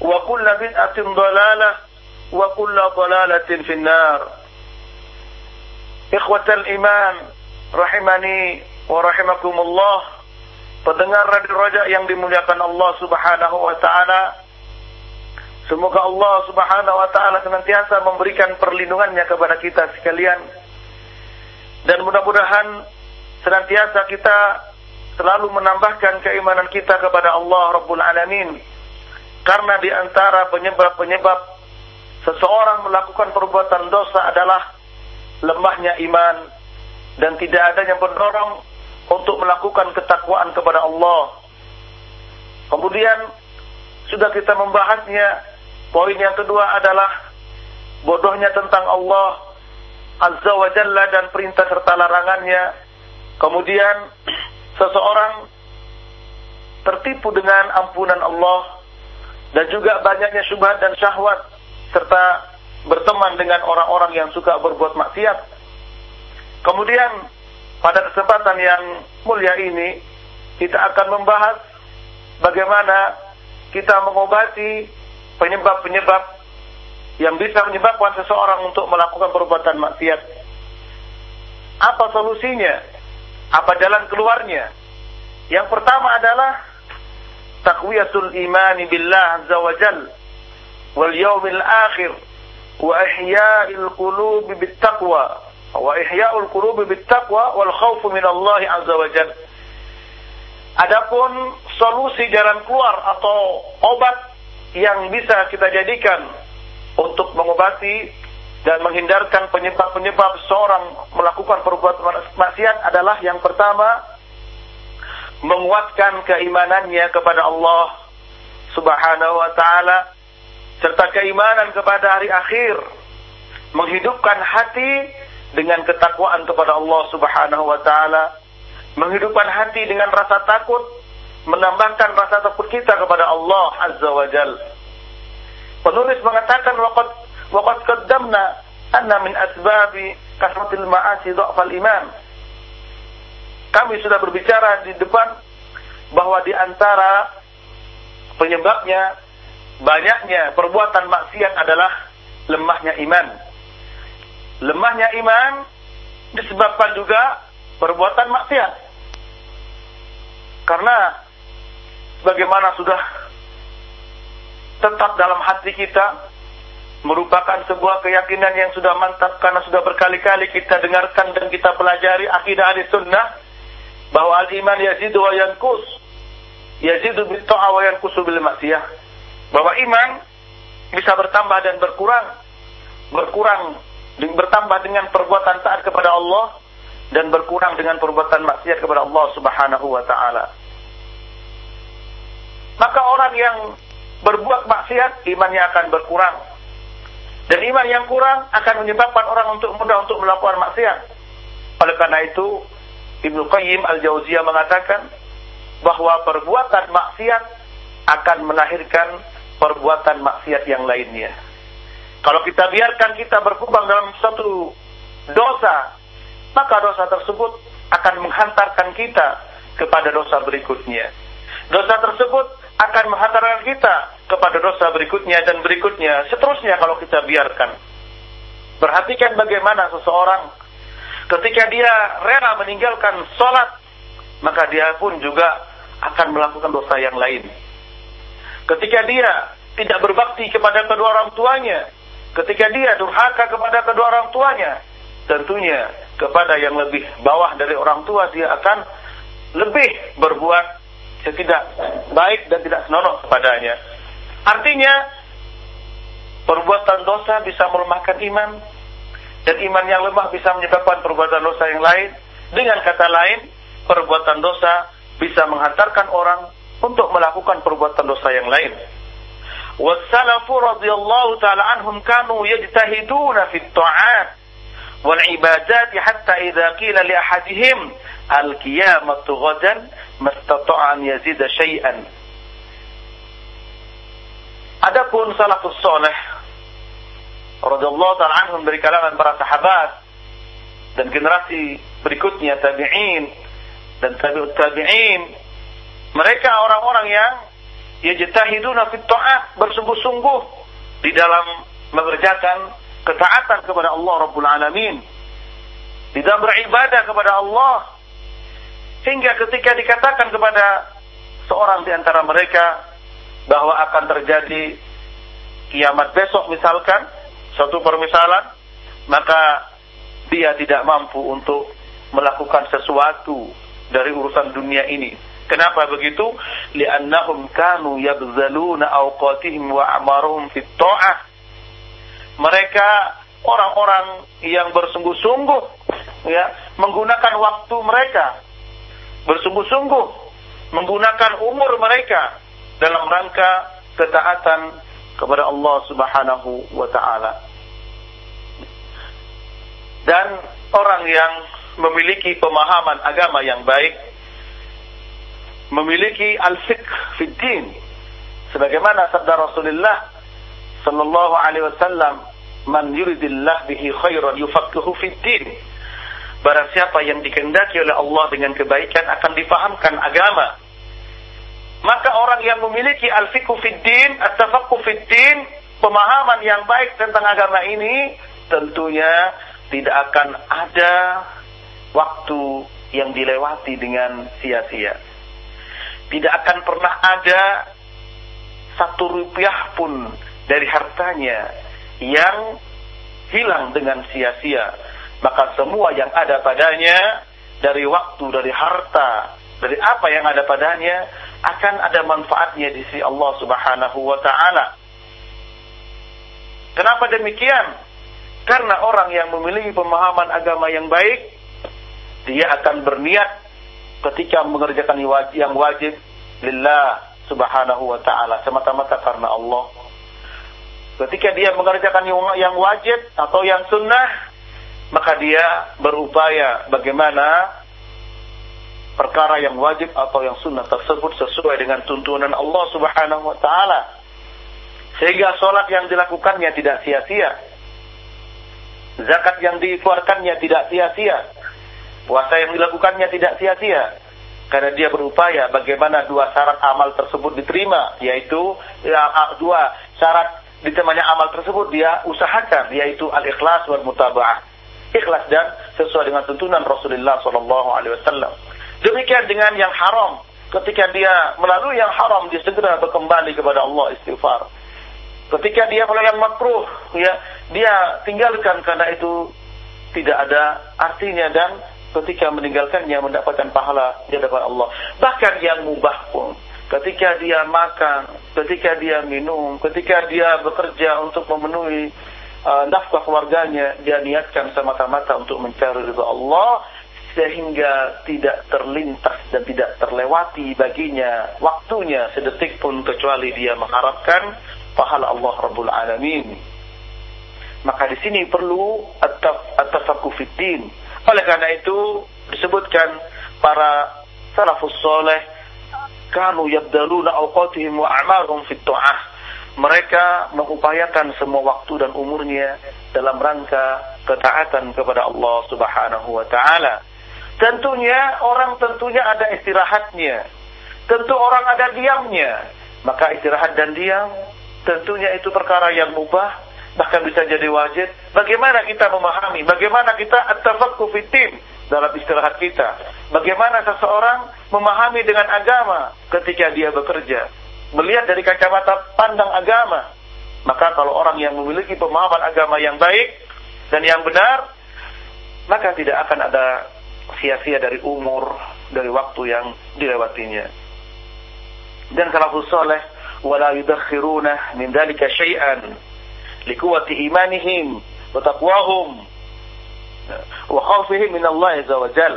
وكل بدعة ضلالة وكل ضلالة في النار Ikhwatal iman rahimani wa rahimakumullah pendengar radio Raja yang dimuliakan Allah Subhanahu wa taala Semoga Allah Subhanahu wa taala senantiasa memberikan perlindungannya kepada kita sekalian dan mudah-mudahan senantiasa kita selalu menambahkan keimanan kita kepada Allah Rabbul Alamin karena di antara penyebab-penyebab seseorang melakukan perbuatan dosa adalah lemahnya iman dan tidak ada yang pendorong untuk melakukan ketakwaan kepada Allah. Kemudian sudah kita membahasnya, poin yang kedua adalah bodohnya tentang Allah Azza wa Jalla dan perintah serta larangannya. Kemudian seseorang tertipu dengan ampunan Allah dan juga banyaknya syubhat dan syahwat serta berteman dengan orang-orang yang suka berbuat maksiat. Kemudian pada kesempatan yang mulia ini kita akan membahas bagaimana kita mengobati penyebab-penyebab yang bisa menyebabkan seseorang untuk melakukan perbuatan maksiat. Apa solusinya? Apa jalan keluarnya? Yang pertama adalah taqwiyatul iman billah azza wa jal wal yawmil akhir wa ihya'il qulubi bit taqwa wa ihya'ul qulubi bit taqwa wal khawf min Allah azza wa jal Adapun solusi jalan keluar atau obat yang bisa kita jadikan untuk mengobati dan menghindarkan penyebab-penyebab seorang melakukan perbuatan maksiat adalah yang pertama menguatkan keimanannya kepada Allah Subhanahu wa taala serta keimanan kepada hari akhir, menghidupkan hati dengan ketakwaan kepada Allah Subhanahu wa taala, menghidupkan hati dengan rasa takut, menambahkan rasa takut kita kepada Allah Azza wa Jal. Penulis mengatakan waqad waqad qaddamna anna min asbabi kasratil ma'asi dha'fal iman. Kami sudah berbicara di depan bahwa di antara penyebabnya banyaknya perbuatan maksiat adalah lemahnya iman. Lemahnya iman disebabkan juga perbuatan maksiat. Karena bagaimana sudah tetap dalam hati kita merupakan sebuah keyakinan yang sudah mantap karena sudah berkali-kali kita dengarkan dan kita pelajari akidah ahli sunnah bahwa al-iman yazidu wa yankus yazidu bil ta'a wa yankusu bil maksiyah bahwa iman bisa bertambah dan berkurang berkurang bertambah dengan perbuatan taat kepada Allah dan berkurang dengan perbuatan maksiat kepada Allah Subhanahu wa taala. Maka orang yang berbuat maksiat imannya akan berkurang. Dan iman yang kurang akan menyebabkan orang untuk mudah untuk melakukan maksiat. Oleh karena itu, Ibnu Qayyim Al-Jauziyah mengatakan bahwa perbuatan maksiat akan melahirkan perbuatan maksiat yang lainnya. Kalau kita biarkan kita berkubang dalam satu dosa, maka dosa tersebut akan menghantarkan kita kepada dosa berikutnya. Dosa tersebut akan menghantarkan kita kepada dosa berikutnya dan berikutnya. Seterusnya kalau kita biarkan. Perhatikan bagaimana seseorang ketika dia rela meninggalkan sholat, maka dia pun juga akan melakukan dosa yang lain. Ketika dia tidak berbakti kepada kedua orang tuanya, ketika dia durhaka kepada kedua orang tuanya, tentunya kepada yang lebih bawah dari orang tua dia akan lebih berbuat tidak baik dan tidak senonoh kepadanya. Artinya perbuatan dosa bisa melemahkan iman dan iman yang lemah bisa menyebabkan perbuatan dosa yang lain. Dengan kata lain, perbuatan dosa bisa menghantarkan orang untuk melakukan perbuatan dosa yang lain. Wassalafu radhiyallahu taala anhum kanu yajtahiduna fit ta'at wal ibadati hatta idza qila li ahadihim al qiyamatu ghadan mastata'a an yazida syai'an. Adapun salafus saleh radhiyallahu taala anhum dari kalangan para sahabat dan generasi berikutnya tabi'in dan tabi'ut tabi'in. Mereka orang-orang yang yajtahiduna fit ta'at bersungguh-sungguh di dalam mengerjakan ketaatan kepada Allah Rabbul Alamin di dalam beribadah kepada Allah. Hingga ketika dikatakan kepada seorang di antara mereka bahwa akan terjadi kiamat besok misalkan suatu permisalan maka dia tidak mampu untuk melakukan sesuatu dari urusan dunia ini Kenapa begitu? Li'annahum kanu yabzaluna awqatihim wa amaruhum fit ta'ah. Mereka orang-orang yang bersungguh-sungguh ya, menggunakan waktu mereka bersungguh-sungguh menggunakan umur mereka dalam rangka ketaatan kepada Allah Subhanahu wa taala. Dan orang yang memiliki pemahaman agama yang baik memiliki al-fiqh fid din sebagaimana sabda Rasulullah sallallahu alaihi wasallam man yuridillah bihi khairan yufaqihu fid din barang siapa yang dikehendaki oleh Allah dengan kebaikan akan difahamkan agama maka orang yang memiliki al-fiqh fid din at-tafaqquh fid din pemahaman yang baik tentang agama ini tentunya tidak akan ada waktu yang dilewati dengan sia-sia tidak akan pernah ada satu rupiah pun dari hartanya yang hilang dengan sia-sia. Maka semua yang ada padanya dari waktu, dari harta, dari apa yang ada padanya akan ada manfaatnya di sisi Allah Subhanahu wa taala. Kenapa demikian? Karena orang yang memiliki pemahaman agama yang baik dia akan berniat ketika mengerjakan yang wajib lillah subhanahu wa ta'ala semata-mata karena Allah ketika dia mengerjakan yang wajib atau yang sunnah maka dia berupaya bagaimana perkara yang wajib atau yang sunnah tersebut sesuai dengan tuntunan Allah subhanahu wa ta'ala. Sehingga sholat yang dilakukannya tidak sia-sia. Zakat yang dikeluarkannya tidak sia-sia. Puasa yang dilakukannya tidak sia-sia. Karena dia berupaya bagaimana dua syarat amal tersebut diterima yaitu ya, dua syarat diterimanya amal tersebut dia usahakan yaitu al-ikhlas wal mutaba'ah. Ikhlas dan sesuai dengan tuntunan Rasulullah sallallahu alaihi wasallam demikian dengan yang haram. Ketika dia melalui yang haram dia segera berkembali kepada Allah istighfar. Ketika dia melalui yang makruh ya dia tinggalkan karena itu tidak ada artinya dan ketika meninggalkannya mendapatkan pahala di hadapan Allah. Bahkan yang mubah pun ketika dia makan, ketika dia minum, ketika dia bekerja untuk memenuhi uh, nafkah keluarganya, dia niatkan semata-mata untuk mencari ridha Allah sehingga tidak terlintas dan tidak terlewati baginya waktunya sedetik pun kecuali dia mengharapkan pahala Allah Rabbul Alamin. Maka di sini perlu at-tafaqquh fid din, oleh karena itu disebutkan para salafus soleh kanu yabdaluna awqatihim wa a'malhum fit ta'ah. Mereka mengupayakan semua waktu dan umurnya dalam rangka ketaatan kepada Allah Subhanahu wa taala. Tentunya orang tentunya ada istirahatnya. Tentu orang ada diamnya. Maka istirahat dan diam tentunya itu perkara yang mubah bahkan bisa jadi wajib. Bagaimana kita memahami? Bagaimana kita at-tafakku fitim dalam istirahat kita? Bagaimana seseorang memahami dengan agama ketika dia bekerja? Melihat dari kacamata pandang agama. Maka kalau orang yang memiliki pemahaman agama yang baik dan yang benar, maka tidak akan ada sia-sia dari umur, dari waktu yang dilewatinya. Dan salafus soleh, wala yudakhiruna min dalika syai'an likuwati imanihim wa taqwahum wa khawfihim min Allah azza wa jal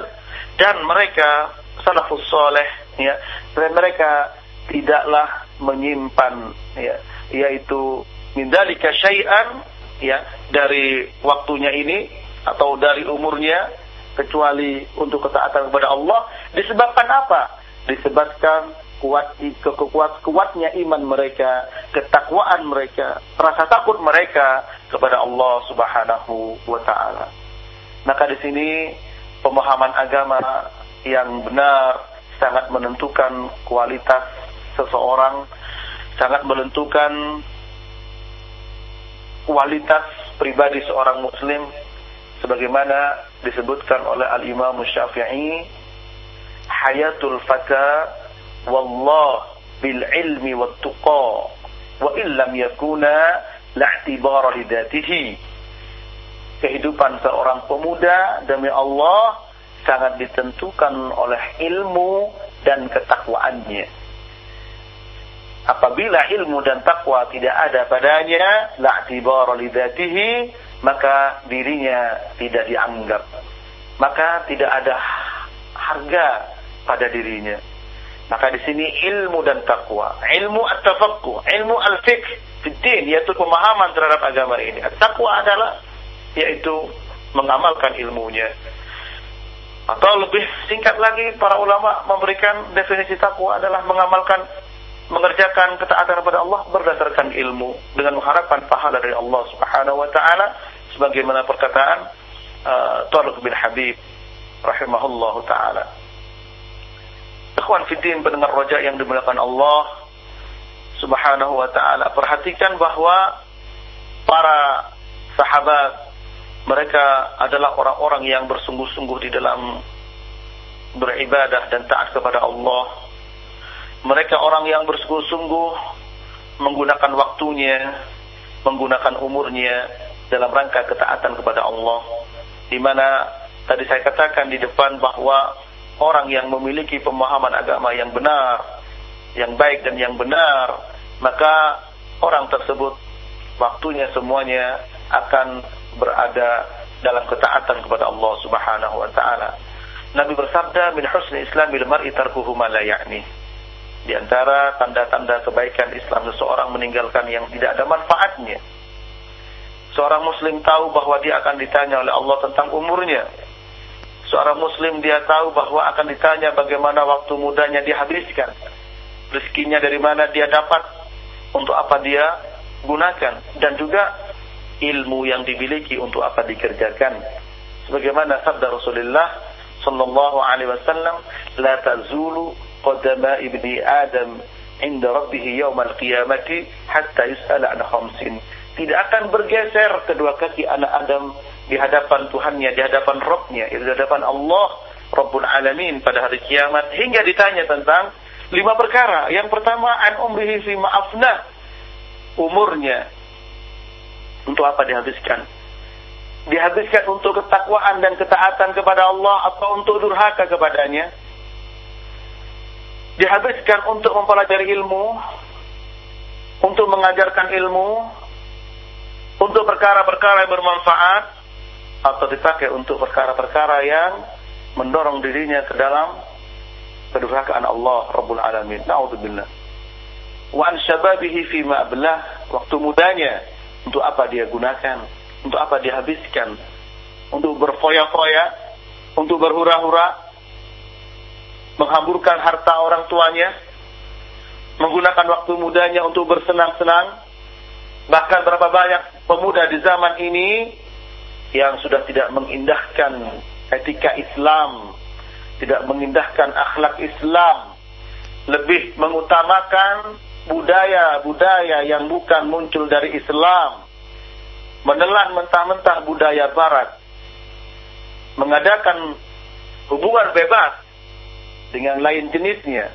dan mereka salafus saleh ya dan mereka tidaklah menyimpan ya yaitu min dalika syai'an ya dari waktunya ini atau dari umurnya kecuali untuk ketaatan kepada Allah disebabkan apa disebabkan kuat kekuat kuatnya iman mereka, ketakwaan mereka, rasa takut mereka kepada Allah Subhanahu wa taala. Maka di sini pemahaman agama yang benar sangat menentukan kualitas seseorang, sangat menentukan kualitas pribadi seorang muslim sebagaimana disebutkan oleh Al-Imam Syafi'i hayatul fata wallah bil ilmi wat tuqa wa illam yakuna lahtibara lidatihi kehidupan seorang pemuda demi Allah sangat ditentukan oleh ilmu dan ketakwaannya. Apabila ilmu dan takwa tidak ada padanya la'tibara lidatihi maka dirinya tidak dianggap maka tidak ada harga pada dirinya maka di sini ilmu dan takwa, ilmu at-tafaqquh, ilmu al-fiqh fiddin yaitu pemahaman terhadap agama ini. At-taqwa adalah yaitu mengamalkan ilmunya. Atau lebih singkat lagi para ulama memberikan definisi takwa adalah mengamalkan mengerjakan ketaatan kepada Allah berdasarkan ilmu dengan mengharapkan pahala dari Allah Subhanahu wa taala sebagaimana perkataan uh, Tariq bin Habib rahimahullahu taala. Ikhwan fiddin pendengar roja yang dimuliakan Allah Subhanahu wa taala. Perhatikan bahwa para sahabat mereka adalah orang-orang yang bersungguh-sungguh di dalam beribadah dan taat kepada Allah. Mereka orang yang bersungguh-sungguh menggunakan waktunya, menggunakan umurnya dalam rangka ketaatan kepada Allah. Di mana tadi saya katakan di depan bahwa orang yang memiliki pemahaman agama yang benar, yang baik dan yang benar, maka orang tersebut waktunya semuanya akan berada dalam ketaatan kepada Allah Subhanahu wa taala. Nabi bersabda, "Min husni islamil mar'i tarkuhu ma la ya'ni." Di antara tanda-tanda kebaikan Islam seseorang meninggalkan yang tidak ada manfaatnya. Seorang muslim tahu bahwa dia akan ditanya oleh Allah tentang umurnya, seorang muslim dia tahu bahwa akan ditanya bagaimana waktu mudanya dia habiskan. Rezekinya dari mana dia dapat, untuk apa dia gunakan dan juga ilmu yang dimiliki untuk apa dikerjakan. Sebagaimana sabda Rasulullah sallallahu alaihi wasallam, "La tazulu qadama ibni Adam inda rabbih yaumal qiyamati hatta yus'ala an khamsin." Tidak akan bergeser kedua kaki anak Adam di hadapan Tuhannya, di hadapan Rabbnya, di hadapan Allah Rabbul Alamin pada hari kiamat hingga ditanya tentang lima perkara. Yang pertama an umrihi fi ma'afna umurnya untuk apa dihabiskan? Dihabiskan untuk ketakwaan dan ketaatan kepada Allah atau untuk durhaka kepadanya? Dihabiskan untuk mempelajari ilmu, untuk mengajarkan ilmu, untuk perkara-perkara yang bermanfaat, atau dipakai untuk perkara-perkara yang mendorong dirinya ke dalam kedurhakaan Allah Rabbul Alamin. Na'udzubillah. Wa an syababihi fi waktu mudanya untuk apa dia gunakan, untuk apa dia habiskan, untuk berfoya-foya, untuk berhura-hura, menghamburkan harta orang tuanya, menggunakan waktu mudanya untuk bersenang-senang. Bahkan berapa banyak pemuda di zaman ini yang sudah tidak mengindahkan etika Islam, tidak mengindahkan akhlak Islam, lebih mengutamakan budaya-budaya yang bukan muncul dari Islam, menelan mentah-mentah budaya Barat, mengadakan hubungan bebas dengan lain jenisnya,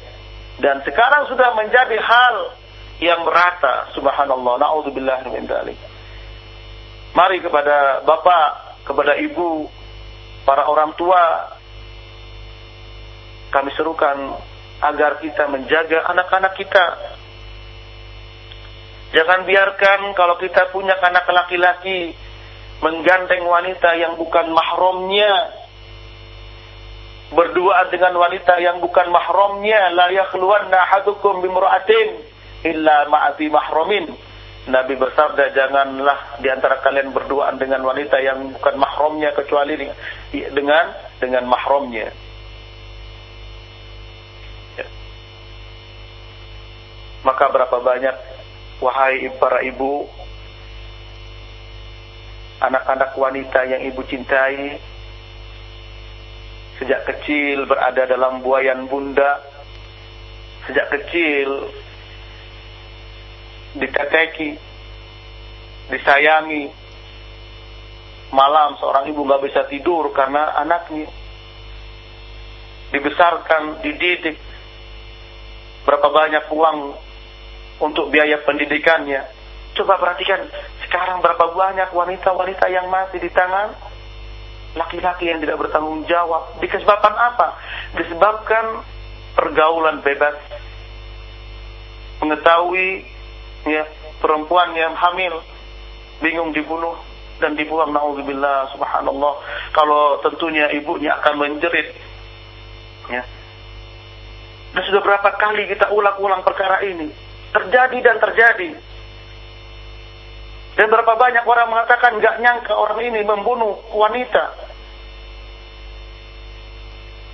dan sekarang sudah menjadi hal yang merata. Subhanallah, naudzubillah min dzalik. Mari kepada bapak, kepada ibu, para orang tua, kami serukan agar kita menjaga anak-anak kita. Jangan biarkan kalau kita punya anak laki-laki menggandeng wanita yang bukan mahramnya, berduaan dengan wanita yang bukan mahramnya, la yakhluwanna ahadukum bimra'atin illa ma'ati mahramin Nabi bersabda janganlah di antara kalian berduaan dengan wanita yang bukan mahramnya kecuali dengan dengan mahramnya. Ya. Maka berapa banyak wahai para ibu anak-anak wanita yang ibu cintai sejak kecil berada dalam buayan bunda sejak kecil diteteki, disayangi. Malam seorang ibu nggak bisa tidur karena anaknya dibesarkan, dididik. Berapa banyak uang untuk biaya pendidikannya. Coba perhatikan, sekarang berapa banyak wanita-wanita yang mati di tangan laki-laki yang tidak bertanggung jawab. Disebabkan apa? Disebabkan pergaulan bebas. Mengetahui ya perempuan yang hamil bingung dibunuh dan dibuang naudzubillah subhanallah. Kalau tentunya ibunya akan menjerit ya. Dan sudah berapa kali kita ulang-ulang perkara ini? Terjadi dan terjadi. Dan berapa banyak orang mengatakan nggak nyangka orang ini membunuh wanita.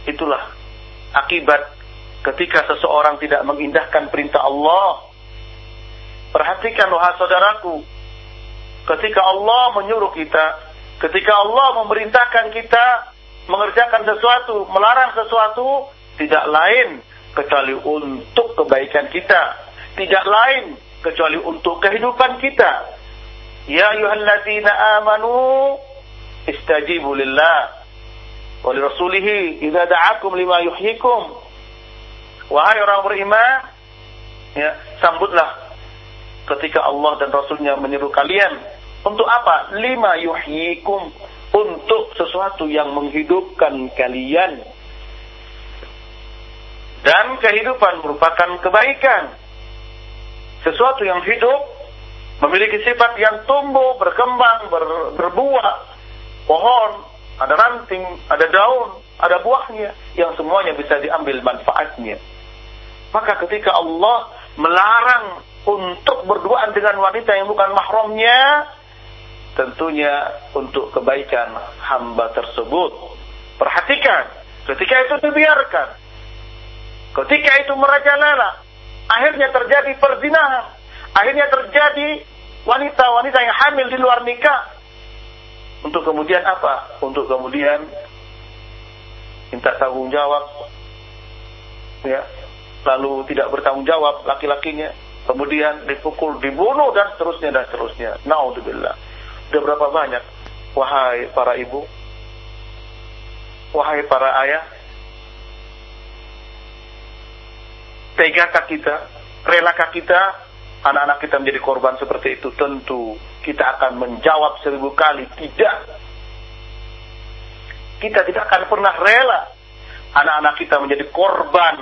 Itulah akibat ketika seseorang tidak mengindahkan perintah Allah Perhatikan wahai saudaraku, ketika Allah menyuruh kita, ketika Allah memerintahkan kita mengerjakan sesuatu, melarang sesuatu, tidak lain kecuali untuk kebaikan kita, tidak lain kecuali untuk kehidupan kita. Ya ayyuhalladzina amanu istajibu lillah wa li idza da'akum lima yuhyikum. Wahai orang beriman, ya, sambutlah ketika Allah dan Rasulnya menyeru kalian untuk apa? Lima yuhyikum untuk sesuatu yang menghidupkan kalian. Dan kehidupan merupakan kebaikan. Sesuatu yang hidup memiliki sifat yang tumbuh berkembang ber, berbuah. Pohon ada ranting ada daun ada buahnya yang semuanya bisa diambil manfaatnya. Maka ketika Allah melarang untuk berduaan dengan wanita yang bukan mahramnya tentunya untuk kebaikan hamba tersebut. Perhatikan, ketika itu dibiarkan, ketika itu merajalela, akhirnya terjadi perzinahan, akhirnya terjadi wanita-wanita yang hamil di luar nikah. Untuk kemudian apa? Untuk kemudian minta tanggung jawab, ya, lalu tidak bertanggung jawab laki-lakinya, kemudian dipukul, dibunuh dan seterusnya dan seterusnya. Naudzubillah. Sudah berapa banyak wahai para ibu, wahai para ayah, tegakah kita, relakah kita, anak-anak kita menjadi korban seperti itu? Tentu kita akan menjawab seribu kali tidak. Kita tidak akan pernah rela anak-anak kita menjadi korban.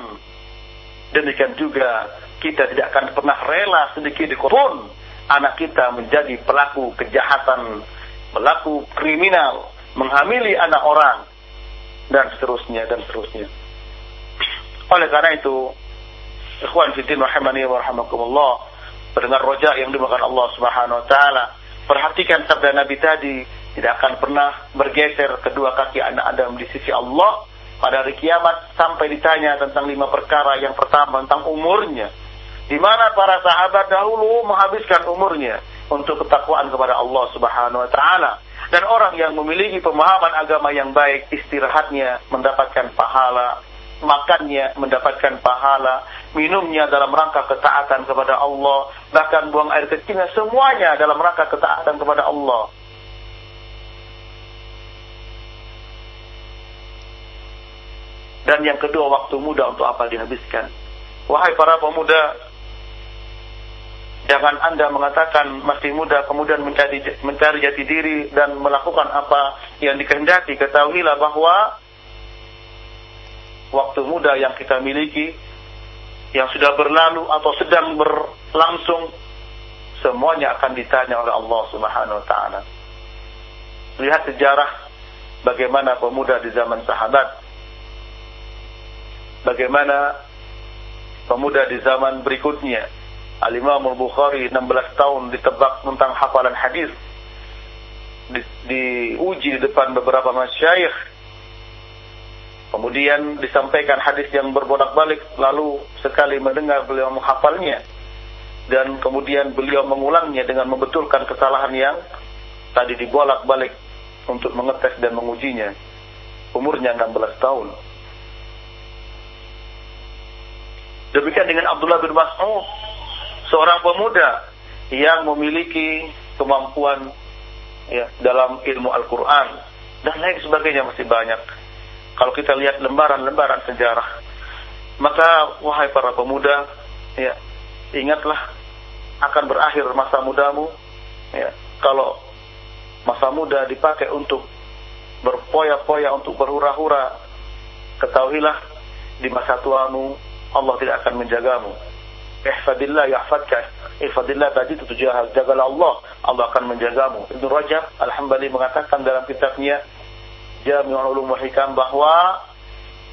Demikian juga kita tidak akan pernah rela sedikit pun anak kita menjadi pelaku kejahatan, pelaku kriminal, menghamili anak orang, dan seterusnya, dan seterusnya. Oleh karena itu, ikhwan fitin rahimani wa rahimakumullah, pendengar rojak yang dimakan Allah subhanahu wa ta'ala, perhatikan sabda Nabi tadi, tidak akan pernah bergeser kedua kaki anak Adam di sisi Allah pada hari kiamat sampai ditanya tentang lima perkara yang pertama tentang umurnya di mana para sahabat dahulu menghabiskan umurnya untuk ketakwaan kepada Allah Subhanahu wa taala. Dan orang yang memiliki pemahaman agama yang baik, istirahatnya mendapatkan pahala, makannya mendapatkan pahala, minumnya dalam rangka ketaatan kepada Allah, bahkan buang air kecilnya semuanya dalam rangka ketaatan kepada Allah. Dan yang kedua waktu muda untuk apa dihabiskan. Wahai para pemuda, jangan Anda mengatakan masih muda kemudian mencari mencari jati diri dan melakukan apa yang dikehendaki. Ketahuilah bahwa waktu muda yang kita miliki yang sudah berlalu atau sedang berlangsung semuanya akan ditanya oleh Allah Subhanahu wa taala. Lihat sejarah bagaimana pemuda di zaman sahabat bagaimana pemuda di zaman berikutnya Al-Imam Al-Bukhari 16 tahun ditebak tentang hafalan hadis. Di, diuji di depan beberapa masyayikh kemudian disampaikan hadis yang berbolak-balik lalu sekali mendengar beliau menghafalnya. Dan kemudian beliau mengulangnya dengan membetulkan kesalahan yang tadi dibolak-balik untuk mengetes dan mengujinya. Umurnya 16 tahun. Demikian dengan Abdullah bin Mas'ud, seorang pemuda yang memiliki kemampuan ya dalam ilmu Al-Qur'an dan lain sebagainya masih banyak. Kalau kita lihat lembaran-lembaran sejarah, maka wahai para pemuda, ya, ingatlah akan berakhir masa mudamu. Ya, kalau masa muda dipakai untuk berpoya-poya, untuk berhura-hura, ketahuilah di masa tuamu Allah tidak akan menjagamu. Ihfadillah yahfadka. Ihfadillah tadi itu tujuan jagalah Allah, Allah akan menjagamu. Ibnu Rajab Alhamdulillah mengatakan dalam kitabnya Jami'ul Ulum Hikam bahwa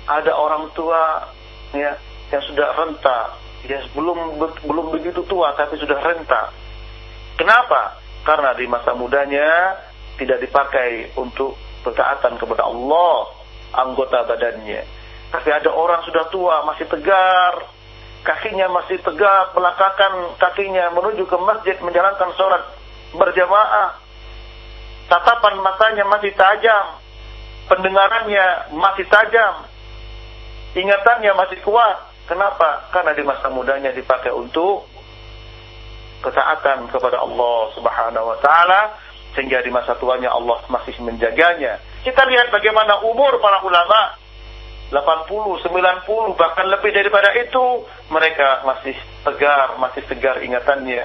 ada orang tua ya yang sudah renta, ya belum belum begitu tua tapi sudah renta. Kenapa? Karena di masa mudanya tidak dipakai untuk ketaatan kepada Allah anggota badannya tapi ada orang sudah tua, masih tegar, kakinya masih tegak, melangkahkan kakinya menuju ke masjid menjalankan sholat berjamaah. Tatapan matanya masih tajam, pendengarannya masih tajam, ingatannya masih kuat. Kenapa? Karena di masa mudanya dipakai untuk ketaatan kepada Allah Subhanahu wa taala sehingga di masa tuanya Allah masih menjaganya. Kita lihat bagaimana umur para ulama 80, 90, bahkan lebih daripada itu, mereka masih tegar, masih segar ingatannya.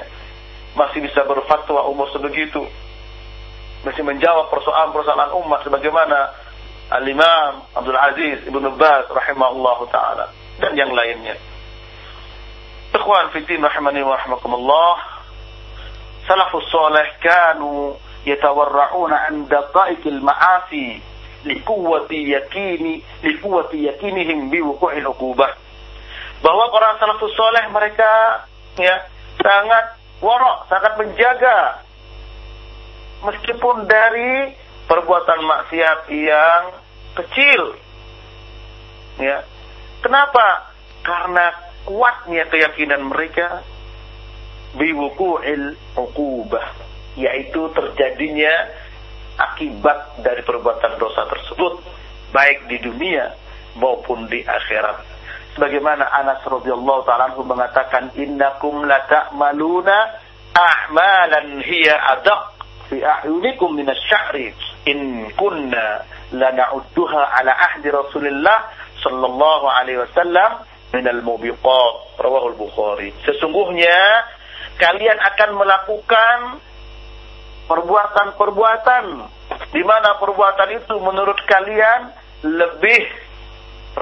Masih bisa berfatwa umur sebegitu. Masih menjawab persoalan-persoalan umat sebagaimana Al-Imam Abdul Aziz Ibn Baz rahimahullah ta'ala. Dan yang lainnya. Ikhwan rahimani wa rahimakumullah. Salafus soleh kanu yatawarra'una an daqaikil ma'asi likuwati yakini likuwati yakinihim biwuqu'il uqubah bahwa para salafus soleh mereka ya sangat warok, sangat menjaga meskipun dari perbuatan maksiat yang kecil. Ya. Kenapa? Karena kuatnya keyakinan mereka biwuqu'il uqubah, yaitu terjadinya akibat dari perbuatan dosa tersebut baik di dunia maupun di akhirat. Sebagaimana Anas radhiyallahu taala mengatakan innakum la ta'maluna a'malan hiya adaq fi a'yunikum min asy-sya'ri in kunna la na'udduha ala ahdi Rasulillah sallallahu alaihi wasallam min al-mubiqat rawahu al-Bukhari. Sesungguhnya kalian akan melakukan perbuatan-perbuatan di mana perbuatan itu menurut kalian lebih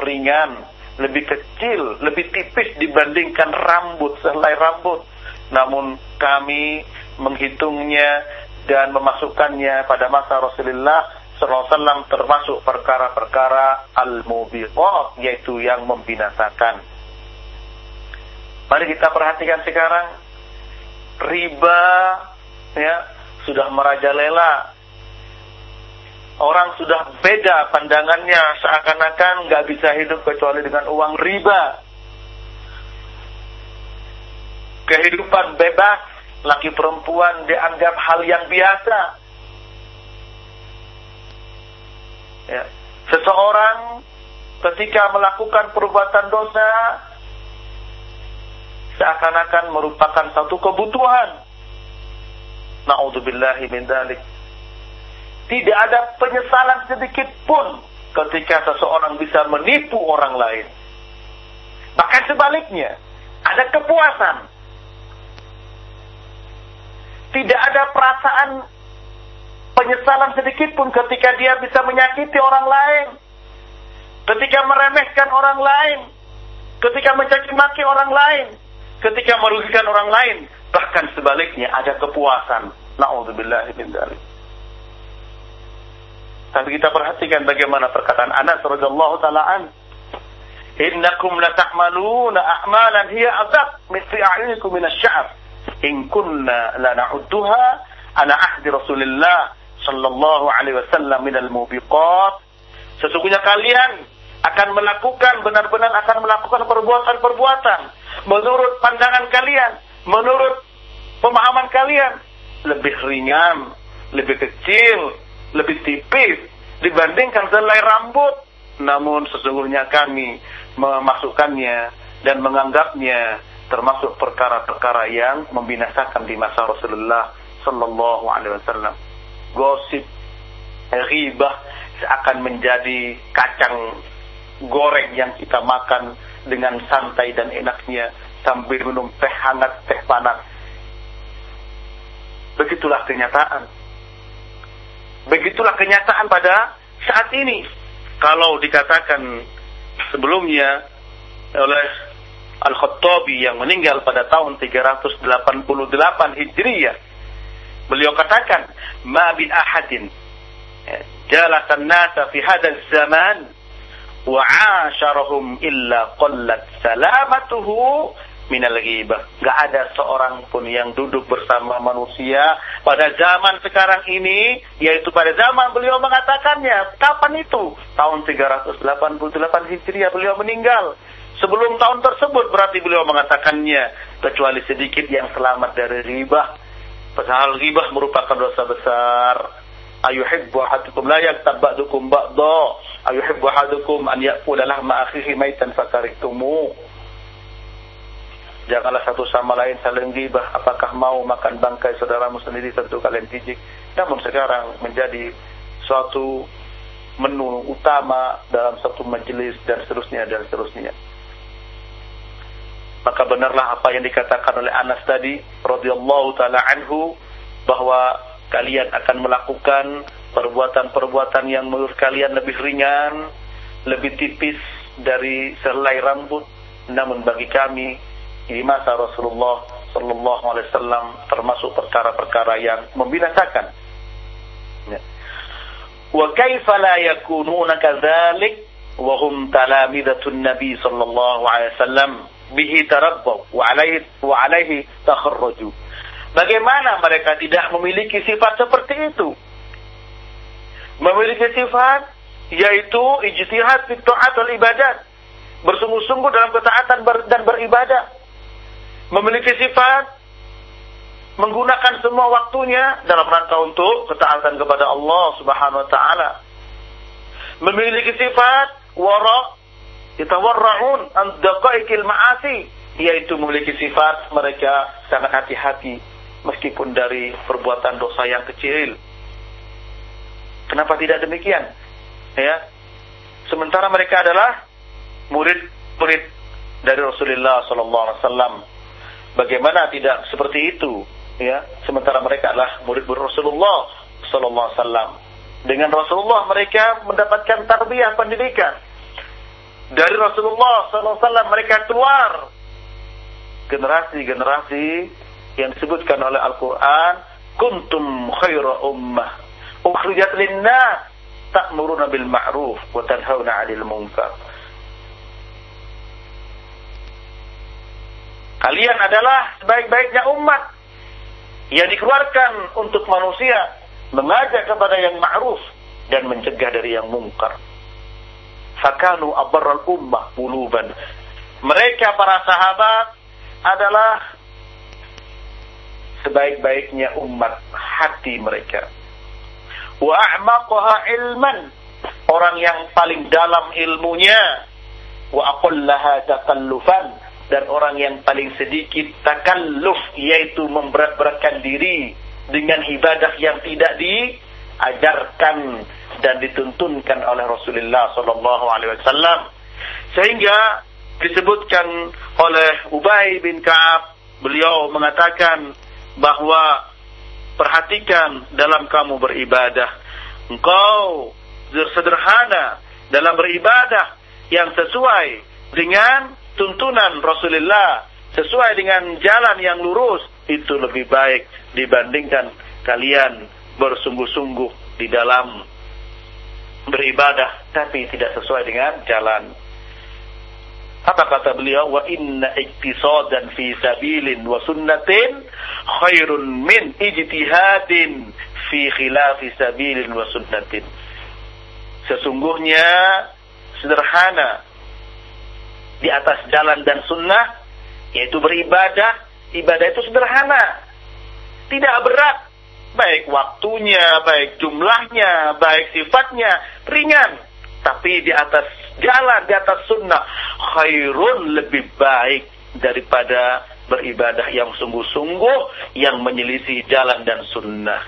ringan, lebih kecil, lebih tipis dibandingkan rambut selai rambut. Namun kami menghitungnya dan memasukkannya pada masa Rasulullah SAW termasuk perkara-perkara al-mubiqat yaitu yang membinasakan. Mari kita perhatikan sekarang riba ya sudah merajalela. Orang sudah beda pandangannya seakan-akan nggak bisa hidup kecuali dengan uang riba. kehidupan bebas, laki perempuan dianggap hal yang biasa. Ya. Seseorang ketika melakukan perbuatan dosa seakan-akan merupakan satu kebutuhan. Na'udzubillahi min dalik. Tidak ada penyesalan sedikit pun ketika seseorang bisa menipu orang lain. Bahkan sebaliknya, ada kepuasan. Tidak ada perasaan penyesalan sedikit pun ketika dia bisa menyakiti orang lain. Ketika meremehkan orang lain. Ketika mencaci maki orang lain. Ketika merugikan orang lain. Bahkan sebaliknya ada kepuasan. Na'udzubillah min Tapi kita perhatikan bagaimana perkataan Anas radhiyallahu taala an. Innakum la ta'maluna a'malan hiya adab min fi a'yunikum min asy-sya'b. In kunna la na'udduha ala ahdi Rasulillah sallallahu alaihi wasallam min al-mubiqat. Sesungguhnya kalian akan melakukan benar-benar akan melakukan perbuatan-perbuatan menurut pandangan kalian, menurut pemahaman kalian lebih ringan, lebih kecil, lebih tipis dibandingkan selai rambut. Namun sesungguhnya kami memasukkannya dan menganggapnya termasuk perkara-perkara yang membinasakan di masa Rasulullah Sallallahu Alaihi Wasallam. Gosip, ribah akan menjadi kacang goreng yang kita makan dengan santai dan enaknya sambil minum teh hangat, teh panas. Begitulah kenyataan Begitulah kenyataan pada saat ini. Kalau dikatakan sebelumnya oleh Al-Khattabi yang meninggal pada tahun 388 Hijriyah. Beliau katakan, "Ma bin ahadin jalasan nasa fi hadzal zaman wa 'asharahum illa qallat salamatuhu minal ghibah. Gak ada seorang pun yang duduk bersama manusia pada zaman sekarang ini, yaitu pada zaman beliau mengatakannya. Kapan itu? Tahun 388 Hijriah beliau meninggal. Sebelum tahun tersebut berarti beliau mengatakannya. Kecuali sedikit yang selamat dari ribah. Padahal ribah merupakan dosa besar. Ayuhibbu ahadukum la yaktab ba'dukum ba'da. Ayuhibbu ahadukum an ya'kula lahma akhihi maitan fakariktumu. Janganlah satu sama lain saling gibah. Apakah mau makan bangkai saudaramu sendiri tentu kalian jijik. Namun sekarang menjadi suatu menu utama dalam satu majelis dan seterusnya dan seterusnya. Maka benarlah apa yang dikatakan oleh Anas tadi radhiyallahu taala anhu bahwa kalian akan melakukan perbuatan-perbuatan yang menurut kalian lebih ringan, lebih tipis dari selai rambut, namun bagi kami di masa Rasulullah Sallallahu Alaihi Wasallam termasuk perkara-perkara yang membinasakan. Ya. Wa kaifa la yakununa kadzalik wa hum talamidatun Nabi sallallahu alaihi wasallam bihi tarabbu wa alaihi wa alaihi. Bagaimana mereka tidak memiliki sifat seperti itu? Memiliki sifat yaitu ijtihad fi wal ibadat. Bersungguh-sungguh dalam ketaatan dan beribadah memiliki sifat menggunakan semua waktunya dalam rangka untuk ketaatan kepada Allah Subhanahu wa taala. Memiliki sifat wara yatawarraun an daqaiqil ma'asi yaitu memiliki sifat mereka sangat hati-hati meskipun dari perbuatan dosa yang kecil. Kenapa tidak demikian? Ya. Sementara mereka adalah murid-murid dari Rasulullah sallallahu alaihi wasallam Bagaimana tidak seperti itu? Ya, sementara mereka adalah murid-murid Rasulullah Sallallahu Alaihi Wasallam. Dengan Rasulullah mereka mendapatkan tarbiyah pendidikan. Dari Rasulullah Sallallahu Alaihi Wasallam mereka keluar generasi-generasi yang disebutkan oleh Al-Quran kuntum khaira ummah ukhrijat linnas ta'muruna bil ma'ruf wa tanhauna 'anil munkar Kalian adalah sebaik-baiknya umat yang dikeluarkan untuk manusia mengajak kepada yang ma'ruf dan mencegah dari yang mungkar. Fakanu abarral ummah buluban. Mereka para sahabat adalah sebaik-baiknya umat hati mereka. Wa ilman. Orang yang paling dalam ilmunya. Wa aqallaha takallufan. Dan orang yang paling sedikit takalluf yaitu memberat-beratkan diri dengan ibadah yang tidak diajarkan dan dituntunkan oleh Rasulullah sallallahu alaihi wasallam. Sehingga disebutkan oleh Ubay bin Ka'ab beliau mengatakan bahwa perhatikan dalam kamu beribadah. Engkau sederhana dalam beribadah yang sesuai dengan tuntunan Rasulullah sesuai dengan jalan yang lurus itu lebih baik dibandingkan kalian bersungguh-sungguh di dalam beribadah tapi tidak sesuai dengan jalan apa kata beliau? Wa inna iktisadan fi sabilin wa sunnatin khairun min ijtihadin fi khilafi sabilin wa sunnatin. Sesungguhnya sederhana di atas jalan dan sunnah yaitu beribadah. Ibadah itu sederhana. Tidak berat. Baik waktunya, baik jumlahnya, baik sifatnya, ringan. Tapi di atas jalan di atas sunnah khairun lebih baik daripada beribadah yang sungguh-sungguh yang menyelisih jalan dan sunnah.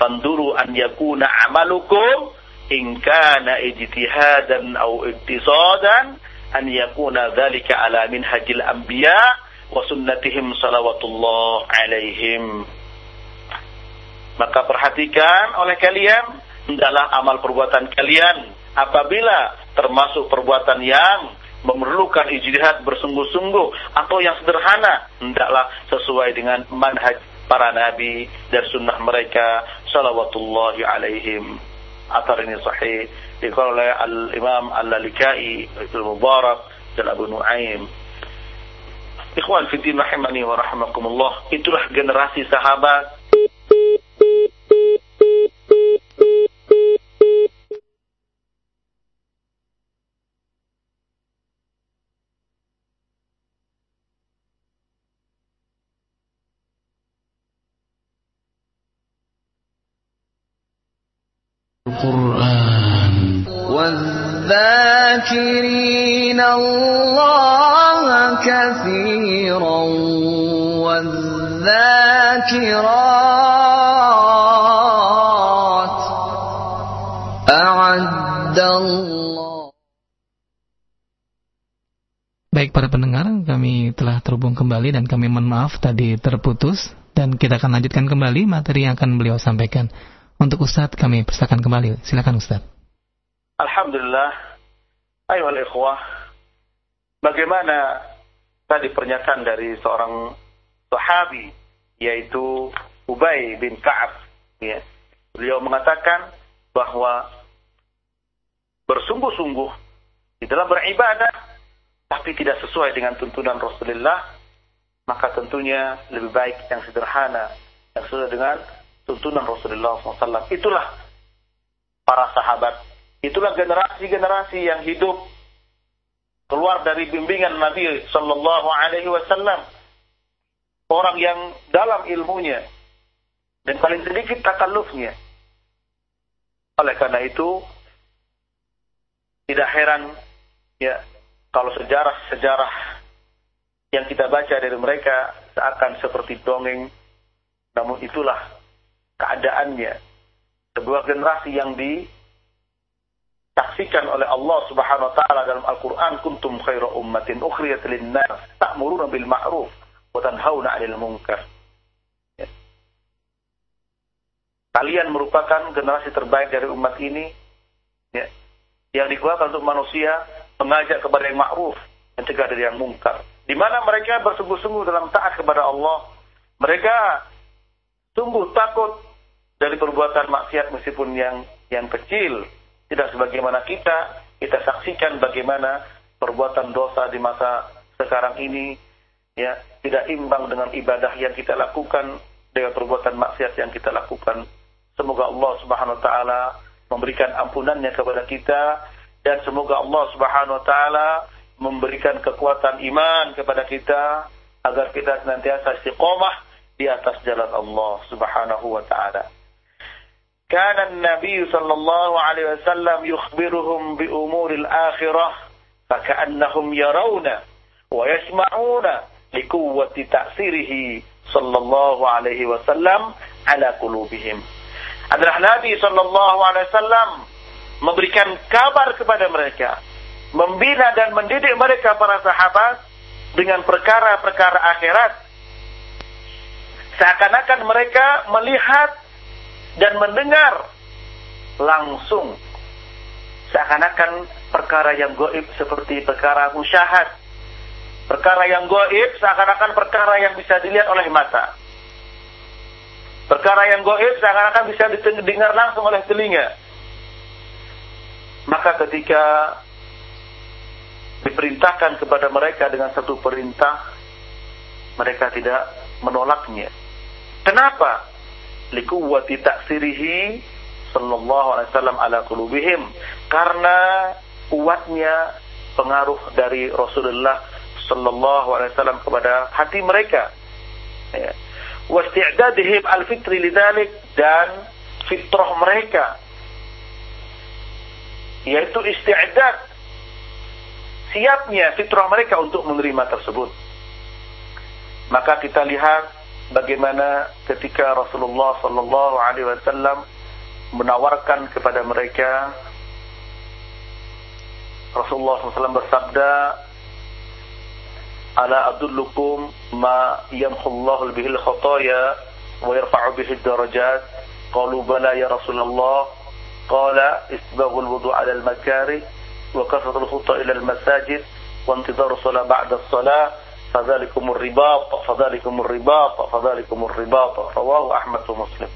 Fanduru an yakuna amalukum in kana ijtihadan aw iktisadan an yakuna dzalika ala minhajil anbiya wa sunnatihim salawatullah alaihim. Maka perhatikan oleh kalian hendaklah amal perbuatan kalian apabila termasuk perbuatan yang memerlukan ijtihad bersungguh-sungguh atau yang sederhana hendaklah sesuai dengan manhaj para nabi dan sunnah mereka salawatullahi alaihim. Atar ini sahih dikatakan al-imam al-lalikai al-mubarak dan Abu Nuaim. Ikhwan fiddin rahimani wa rahimakumullah itulah generasi sahabat القرآن والذاكرين الله كثيرا والذاكرات أعد الله Baik para pendengar, kami telah terhubung kembali dan kami mohon maaf tadi terputus dan kita akan lanjutkan kembali materi yang akan beliau sampaikan. Untuk Ustadz kami persilakan kembali. Silakan Ustadz. Alhamdulillah. Ayo ikhwah. Bagaimana tadi pernyataan dari seorang sahabi yaitu Ubay bin Ka'ab ya. Beliau mengatakan bahwa bersungguh-sungguh di dalam beribadah tapi tidak sesuai dengan tuntunan Rasulullah maka tentunya lebih baik yang sederhana yang sesuai dengan tuntunan Rasulullah SAW. Itulah para sahabat. Itulah generasi-generasi yang hidup keluar dari bimbingan Nabi Sallallahu Alaihi Wasallam. Orang yang dalam ilmunya dan paling sedikit takallufnya. Oleh karena itu, tidak heran ya kalau sejarah-sejarah yang kita baca dari mereka seakan seperti dongeng, namun itulah keadaannya. Sebuah generasi yang disaksikan oleh Allah Subhanahu wa taala dalam Al-Qur'an kuntum khaira ummatin ukhriyat lin-nas ta'muruna bil ma'ruf wa tanhauna 'anil munkar. Ya. Kalian merupakan generasi terbaik dari umat ini ya, yang dikeluarkan untuk manusia mengajak kepada yang ma'ruf dan cegah dari yang mungkar. Di mana mereka bersungguh-sungguh dalam taat kepada Allah. Mereka sungguh takut dari perbuatan maksiat meskipun yang yang kecil tidak sebagaimana kita kita saksikan bagaimana perbuatan dosa di masa sekarang ini ya tidak imbang dengan ibadah yang kita lakukan dengan perbuatan maksiat yang kita lakukan semoga Allah Subhanahu wa taala memberikan ampunannya kepada kita dan semoga Allah Subhanahu wa taala memberikan kekuatan iman kepada kita agar kita senantiasa istiqomah di atas jalan Allah Subhanahu wa taala. Kana Nabi sallallahu alaihi wasallam yukhbiruhum bi umuril akhirah faka'annahum yarawna wa yasma'una likuwwati ta'sirihi sallallahu alaihi wasallam ala qulubihim. Adalah Nabi sallallahu alaihi wasallam memberikan kabar kepada mereka, membina dan mendidik mereka para sahabat dengan perkara-perkara akhirat. Seakan-akan mereka melihat dan mendengar langsung. Seakan-akan perkara yang goib seperti perkara musyahad. Perkara yang goib seakan-akan perkara yang bisa dilihat oleh mata. Perkara yang goib seakan-akan bisa didengar langsung oleh telinga. Maka ketika diperintahkan kepada mereka dengan satu perintah, mereka tidak menolaknya. Kenapa? Likuwati taksirihi sallallahu alaihi wasallam ala qulubihim. Karena kuatnya pengaruh dari Rasulullah sallallahu alaihi wasallam kepada hati mereka. Ya. Wasti'dadihim al-fitri lidalik dan fitrah mereka yaitu isti'dad siapnya fitrah mereka untuk menerima tersebut maka kita lihat bagaimana ketika Rasulullah sallallahu alaihi wasallam menawarkan kepada mereka Rasulullah SAW bersabda Ala adullukum ma yamhullahu bihil khataya wa yarfa'u bihid darajat qalu bala ya Rasulullah قال إسباغ الوضوء على المكاره وكثرة الخطى إلى المساجد وانتظار الصلاة بعد fadzalikumur ribata fadzalikumur ribata fadzalikumur ribata rawahu Ahmad wa Muslim.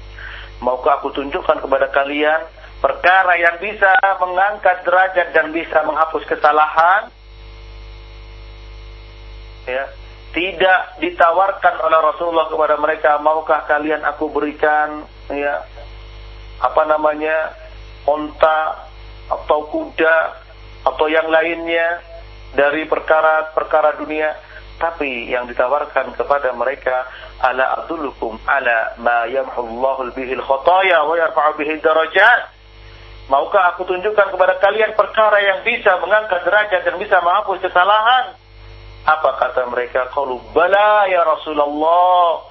Maukah aku tunjukkan kepada kalian perkara yang bisa mengangkat derajat dan bisa menghapus kesalahan? Ya. Tidak ditawarkan oleh Rasulullah kepada mereka maukah kalian aku berikan ya apa namanya onta atau kuda atau yang lainnya dari perkara-perkara dunia? Tapi yang ditawarkan kepada mereka ala adullukum ala ma yamhullahu bihil khataya wa yarfa'u bihi darajat maukah aku tunjukkan kepada kalian perkara yang bisa mengangkat derajat dan bisa menghapus kesalahan? Apa kata mereka? Qalu bala ya Rasulullah.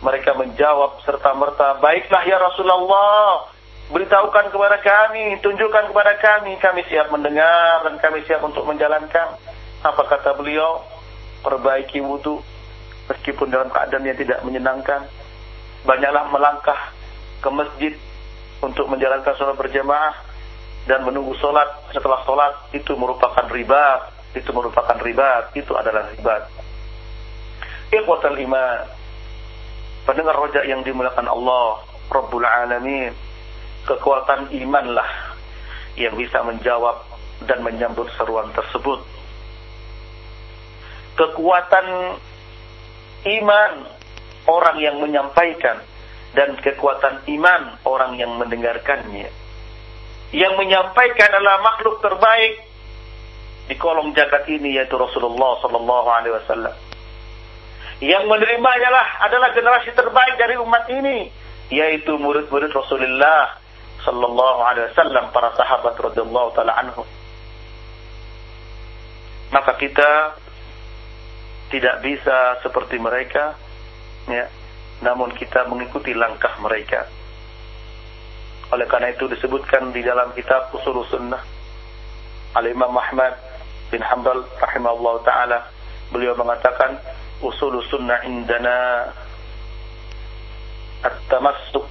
Mereka menjawab serta merta baiklah ya Rasulullah beritahukan kepada kami, tunjukkan kepada kami, kami siap mendengar dan kami siap untuk menjalankan. Apa kata beliau? Perbaiki wudhu, meskipun dalam keadaan yang tidak menyenangkan. Banyaklah melangkah ke masjid untuk menjalankan sholat berjamaah dan menunggu sholat setelah sholat itu merupakan riba, itu merupakan riba, itu adalah riba. Ikhwatal iman, pendengar rojak yang dimuliakan Allah, Rabbul Alamin, kekuatan imanlah yang bisa menjawab dan menyambut seruan tersebut. Kekuatan iman orang yang menyampaikan dan kekuatan iman orang yang mendengarkannya. Yang menyampaikan adalah makhluk terbaik di kolom jagat ini yaitu Rasulullah sallallahu alaihi wasallam. Yang menerimanya lah adalah generasi terbaik dari umat ini yaitu murid-murid Rasulullah sallallahu alaihi wasallam para sahabat radhiyallahu taala anhum maka kita tidak bisa seperti mereka ya. Namun kita mengikuti langkah mereka. Oleh karena itu disebutkan di dalam kitab Usul Sunnah Al Imam Ahmad bin Hanbal rahimahullah taala beliau mengatakan Usul Sunnah indana at-tamassuk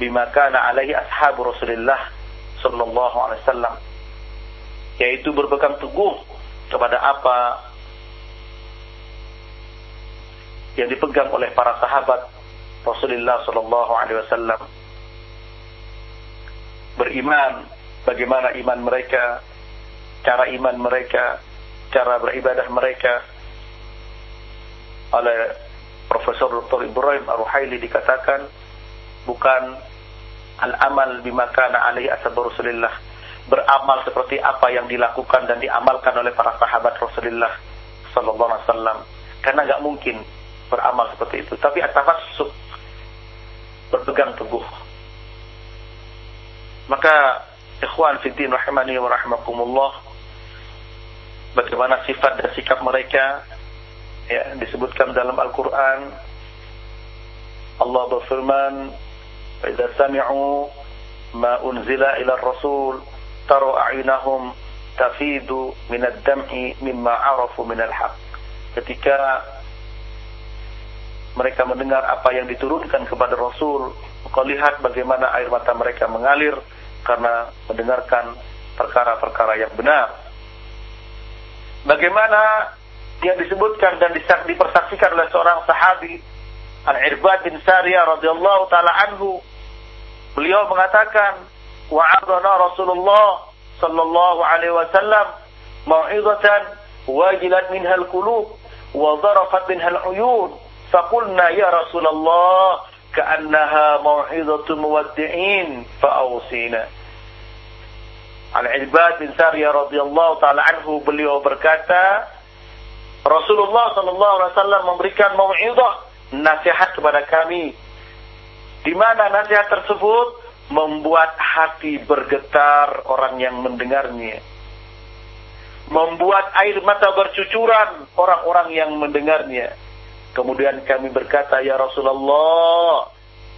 bima kana alaihi ashabu Rasulullah sallallahu alaihi wasallam. Yaitu berpegang teguh kepada apa yang dipegang oleh para sahabat Rasulullah sallallahu alaihi wasallam. Beriman bagaimana iman mereka cara iman mereka cara beribadah mereka. Oleh Profesor Dr. Ibrahim Ar-Ruhaili dikatakan bukan al-amal bima kana alaihi ashabu Rasulillah. Beramal seperti apa yang dilakukan dan diamalkan oleh para sahabat Rasulullah sallallahu alaihi wasallam. Karena nggak mungkin beramal seperti itu. Tapi at-tafassuk berpegang teguh. Maka ikhwan fiddin rahimani wa rahimakumullah bagaimana sifat dan sikap mereka ya disebutkan dalam Al-Qur'an Allah berfirman "Idza sami'u ma unzila ila rasul taru a'yunahum tafidu min ad-dam'i mimma 'arafu min al-haq." Ketika mereka mendengar apa yang diturunkan kepada Rasul, kau lihat bagaimana air mata mereka mengalir karena mendengarkan perkara-perkara yang benar. Bagaimana yang disebutkan dan dipersaksikan oleh seorang sahabi Al-Irbad bin Sariyah radhiyallahu taala anhu. Beliau mengatakan wa'adana Rasulullah sallallahu alaihi wasallam mau'izatan wajilat minha al-qulub wa dharafat minha al-uyun faqulna ya Rasulullah ka'annaha mau'izatu muwaddi'in fa'awsina. Al-Ibad bin Sariyah radhiyallahu taala anhu beliau berkata Rasulullah sallallahu alaihi wasallam memberikan mau'izah nasihat kepada kami. Di mana nasihat tersebut? Membuat hati bergetar orang yang mendengarnya. Membuat air mata bercucuran orang-orang yang mendengarnya kemudian kami berkata ya Rasulullah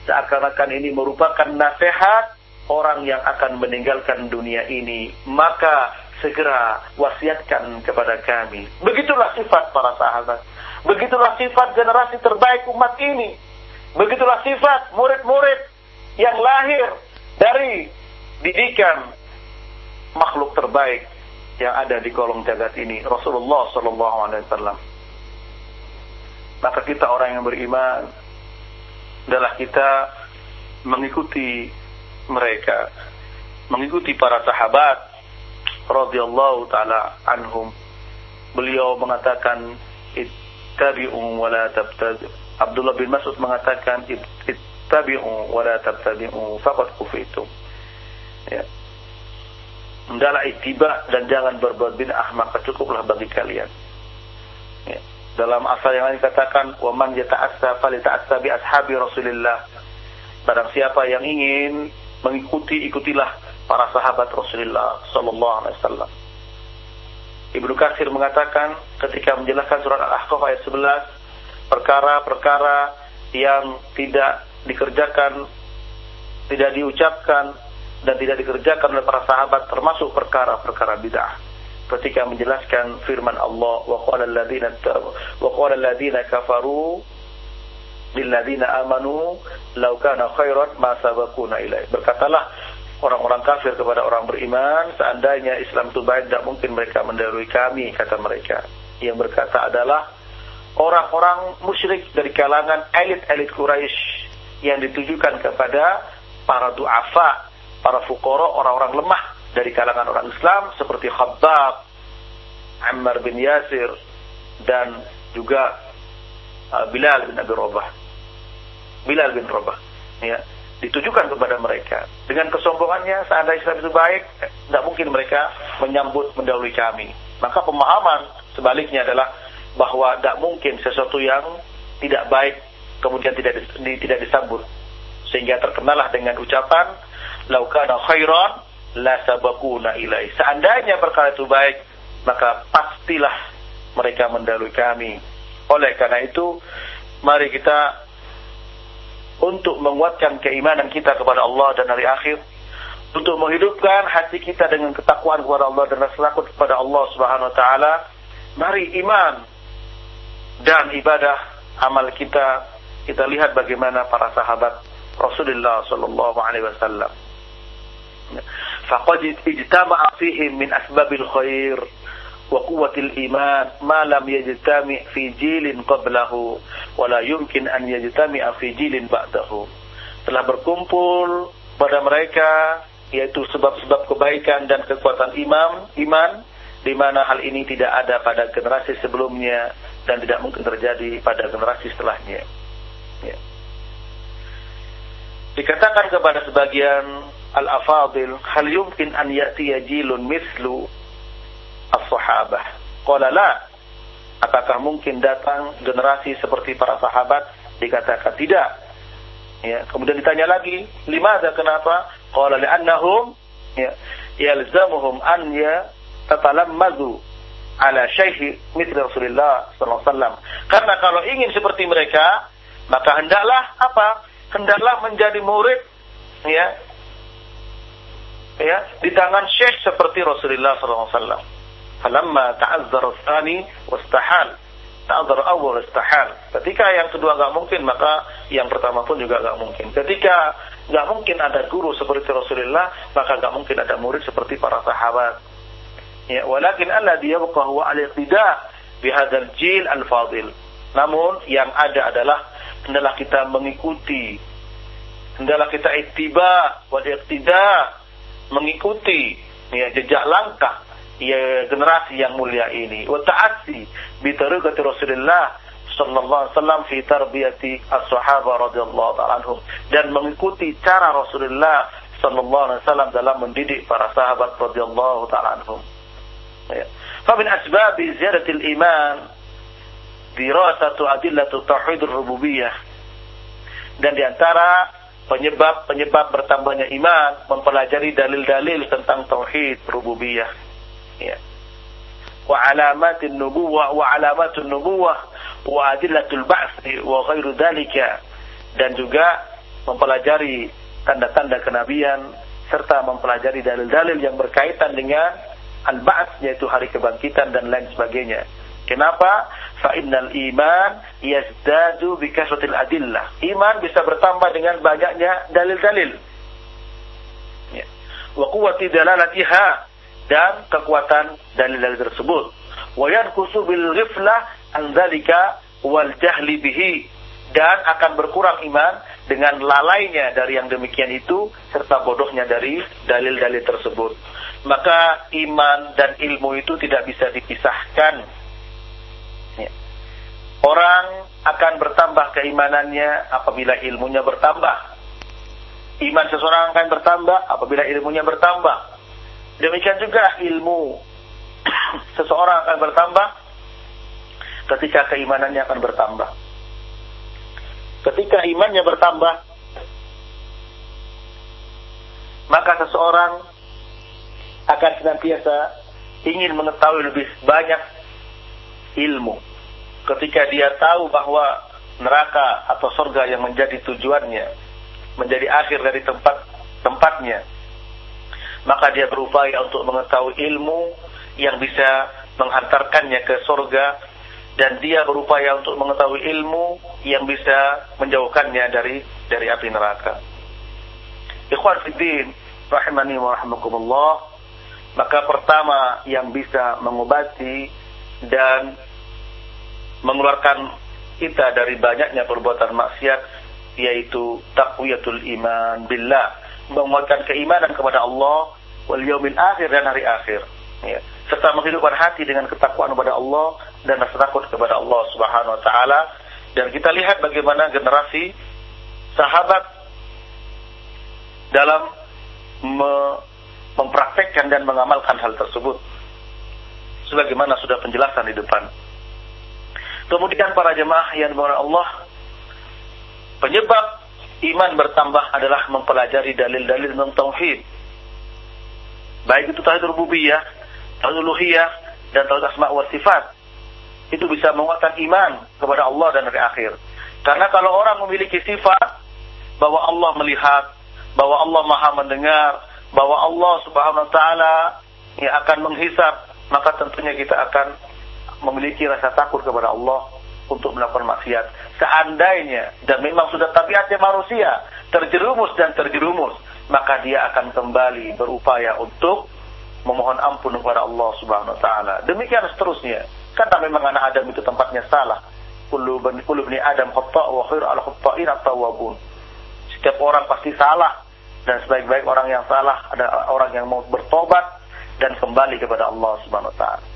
seakan-akan ini merupakan nasihat orang yang akan meninggalkan dunia ini, maka segera wasiatkan kepada kami. Begitulah sifat para sahabat. Begitulah sifat generasi terbaik umat ini. Begitulah sifat murid-murid yang lahir dari didikan makhluk terbaik yang ada di kolong jagat ini, Rasulullah Sallallahu Alaihi Wasallam. Maka kita orang yang beriman adalah kita mengikuti mereka mengikuti para sahabat radhiyallahu taala anhum. Beliau mengatakan ittabi'u wa la tabtadi Abdullah bin Mas'ud mengatakan ittabi'u wa la tabtadi'u faqad kufitum. Ya. Hendaklah ittiba dan jangan berbuat bid'ah maka cukuplah bagi kalian. Dalam asal yang lain dikatakan wa man yata'assa falita'assa bi ashabi Rasulillah. Barang siapa yang ingin mengikuti ikutilah para sahabat Rasulullah sallallahu alaihi wasallam. Ibnu Katsir mengatakan ketika menjelaskan surat Al-Ahqaf ayat 11 perkara-perkara yang tidak dikerjakan tidak diucapkan dan tidak dikerjakan oleh para sahabat termasuk perkara-perkara bid'ah ketika menjelaskan firman Allah wa qala alladziina wa qala alladziina kafaru lilladzina amanu law kana khairan ma sabaquna ilai. Berkatalah orang-orang kafir kepada orang beriman, seandainya Islam itu baik tidak mungkin mereka mendahului kami kata mereka. Yang berkata adalah orang-orang musyrik dari kalangan elit-elit Quraisy yang ditujukan kepada para duafa, para fukoro, orang-orang lemah dari kalangan orang Islam seperti Khabbab, Ammar bin Yasir dan juga uh, Bilal bin Abi Rabah. Bilal bin Rabah. Ya, ditujukan kepada mereka. Dengan kesombongannya, seandainya Islam itu baik, tidak mungkin mereka menyambut mendahului kami. Maka pemahaman sebaliknya adalah bahwa tidak mungkin sesuatu yang tidak baik kemudian tidak tidak disambut. Sehingga terkenalah dengan ucapan laukana khairan la sabakuna ilai. Seandainya perkara itu baik, maka pastilah mereka mendahului kami. Oleh karena itu, mari kita untuk menguatkan keimanan kita kepada Allah dan hari akhir, untuk menghidupkan hati kita dengan ketakwaan kepada Allah dan rasa takut kepada Allah Subhanahu wa taala. Mari iman dan ibadah amal kita kita lihat bagaimana para sahabat Rasulullah sallallahu alaihi wasallam. فقد اجتمع فيهم من أسباب الخير وقوة الإيمان ما لم يجتمع في جيل قبله ولا يمكن أن يجتمع في جيل بعده telah berkumpul pada mereka yaitu sebab-sebab kebaikan dan kekuatan imam iman di mana hal ini tidak ada pada generasi sebelumnya dan tidak mungkin terjadi pada generasi setelahnya ya. dikatakan kepada sebagian al-afadil, hal yumkin an ya'tiya jilun mislu as-sahabah. Qala la. Apakah mungkin datang generasi seperti para sahabat? Dikatakan tidak. Ya, kemudian ditanya lagi, lima ada kenapa? Qala li'annahum ya, yalzamuhum an ya tatalammazu ala syaihi mithli Rasulullah sallallahu alaihi wasallam. Karena kalau ingin seperti mereka, maka hendaklah apa? Hendaklah menjadi murid ya ya di tangan syekh seperti Rasulullah wasallam. Falamma ta'azzara tsani wastahal. Ta'azzara awal istahal. Ketika yang kedua nggak mungkin, maka yang pertama pun juga nggak mungkin. Ketika nggak mungkin ada guru seperti Rasulullah, maka nggak mungkin ada murid seperti para sahabat. Ya, walakin alladhi yabqa huwa al-iqtida bihadzal jil al-fadil. Namun yang ada adalah hendaklah kita mengikuti hendaklah kita ittiba wal iqtida mengikuti ya jejak langkah ya generasi yang mulia ini. Wa ta'assi bi tariqati Rasulullah sallallahu alaihi wasallam fi tarbiyati as-sahaba radhiyallahu ta'ala anhum. Dan mengikuti cara Rasulullah sallallahu alaihi wasallam dalam mendidik para sahabat radhiyallahu ta'ala anhum. Ya. Fa min asbab ziyadati al-iman dirasatu adillatu tauhid rububiyah. Dan di antara penyebab-penyebab bertambahnya iman mempelajari dalil-dalil tentang tauhid rububiyah ya. wa alamatin nubuwah wa alamatun nubuwah wa adillatul ba'thi wa ghairu dan juga mempelajari tanda-tanda kenabian serta mempelajari dalil-dalil yang berkaitan dengan al-ba'ts yaitu hari kebangkitan dan lain sebagainya. Kenapa? Fa innal iman yazdadu bi kasratil adillah. Iman bisa bertambah dengan banyaknya dalil-dalil. Ya. Wa quwwati dalalatiha dan kekuatan dalil-dalil tersebut. Wa yanqusu bil ghiflah an dzalika wal jahli bihi dan akan berkurang iman dengan lalainya dari yang demikian itu serta bodohnya dari dalil-dalil tersebut. Maka iman dan ilmu itu tidak bisa dipisahkan. Orang akan bertambah keimanannya apabila ilmunya bertambah. Iman seseorang akan bertambah apabila ilmunya bertambah. Demikian juga ilmu seseorang akan bertambah ketika keimanannya akan bertambah. Ketika imannya bertambah, maka seseorang akan senantiasa ingin mengetahui lebih banyak ilmu. Ketika dia tahu bahwa neraka atau surga yang menjadi tujuannya, menjadi akhir dari tempat tempatnya, maka dia berupaya untuk mengetahui ilmu yang bisa menghantarkannya ke surga dan dia berupaya untuk mengetahui ilmu yang bisa menjauhkannya dari dari api neraka. Ikhwan fiddin, rahimani wa maka pertama yang bisa mengobati dan mengeluarkan kita dari banyaknya perbuatan maksiat yaitu taqwiyatul iman billah. Menguatkan keimanan kepada Allah wal yaumil akhir dan hari akhir. Ya. Serta menghidupkan hati dengan ketakwaan kepada Allah dan rasa takut kepada Allah Subhanahu wa taala. Dan kita lihat bagaimana generasi sahabat dalam me mempraktekkan dan mengamalkan hal tersebut. Sebagaimana sudah penjelasan di depan kemudian para jemaah yang di mana Allah penyebab iman bertambah adalah mempelajari dalil-dalil tentang tauhid. Baik itu tauhid rububiyah, tauhid uluhiyah, dan tauhid asma wa sifat. Itu bisa menguatkan iman kepada Allah dan hari akhir. Karena kalau orang memiliki sifat bahwa Allah melihat, bahwa Allah Maha mendengar, bahwa Allah Subhanahu wa taala yang akan menghisap, maka tentunya kita akan memiliki rasa takut kepada Allah untuk melakukan maksiat. Seandainya dan memang sudah tabiatnya manusia terjerumus dan terjerumus, maka dia akan kembali berupaya untuk memohon ampun kepada Allah Subhanahu wa taala. Demikian seterusnya. Karena memang anak Adam itu tempatnya salah. Kullu bani Adam khata' wa khair al khata'in at-tawwabun. Setiap orang pasti salah dan sebaik-baik orang yang salah ada orang yang mau bertobat dan kembali kepada Allah Subhanahu wa taala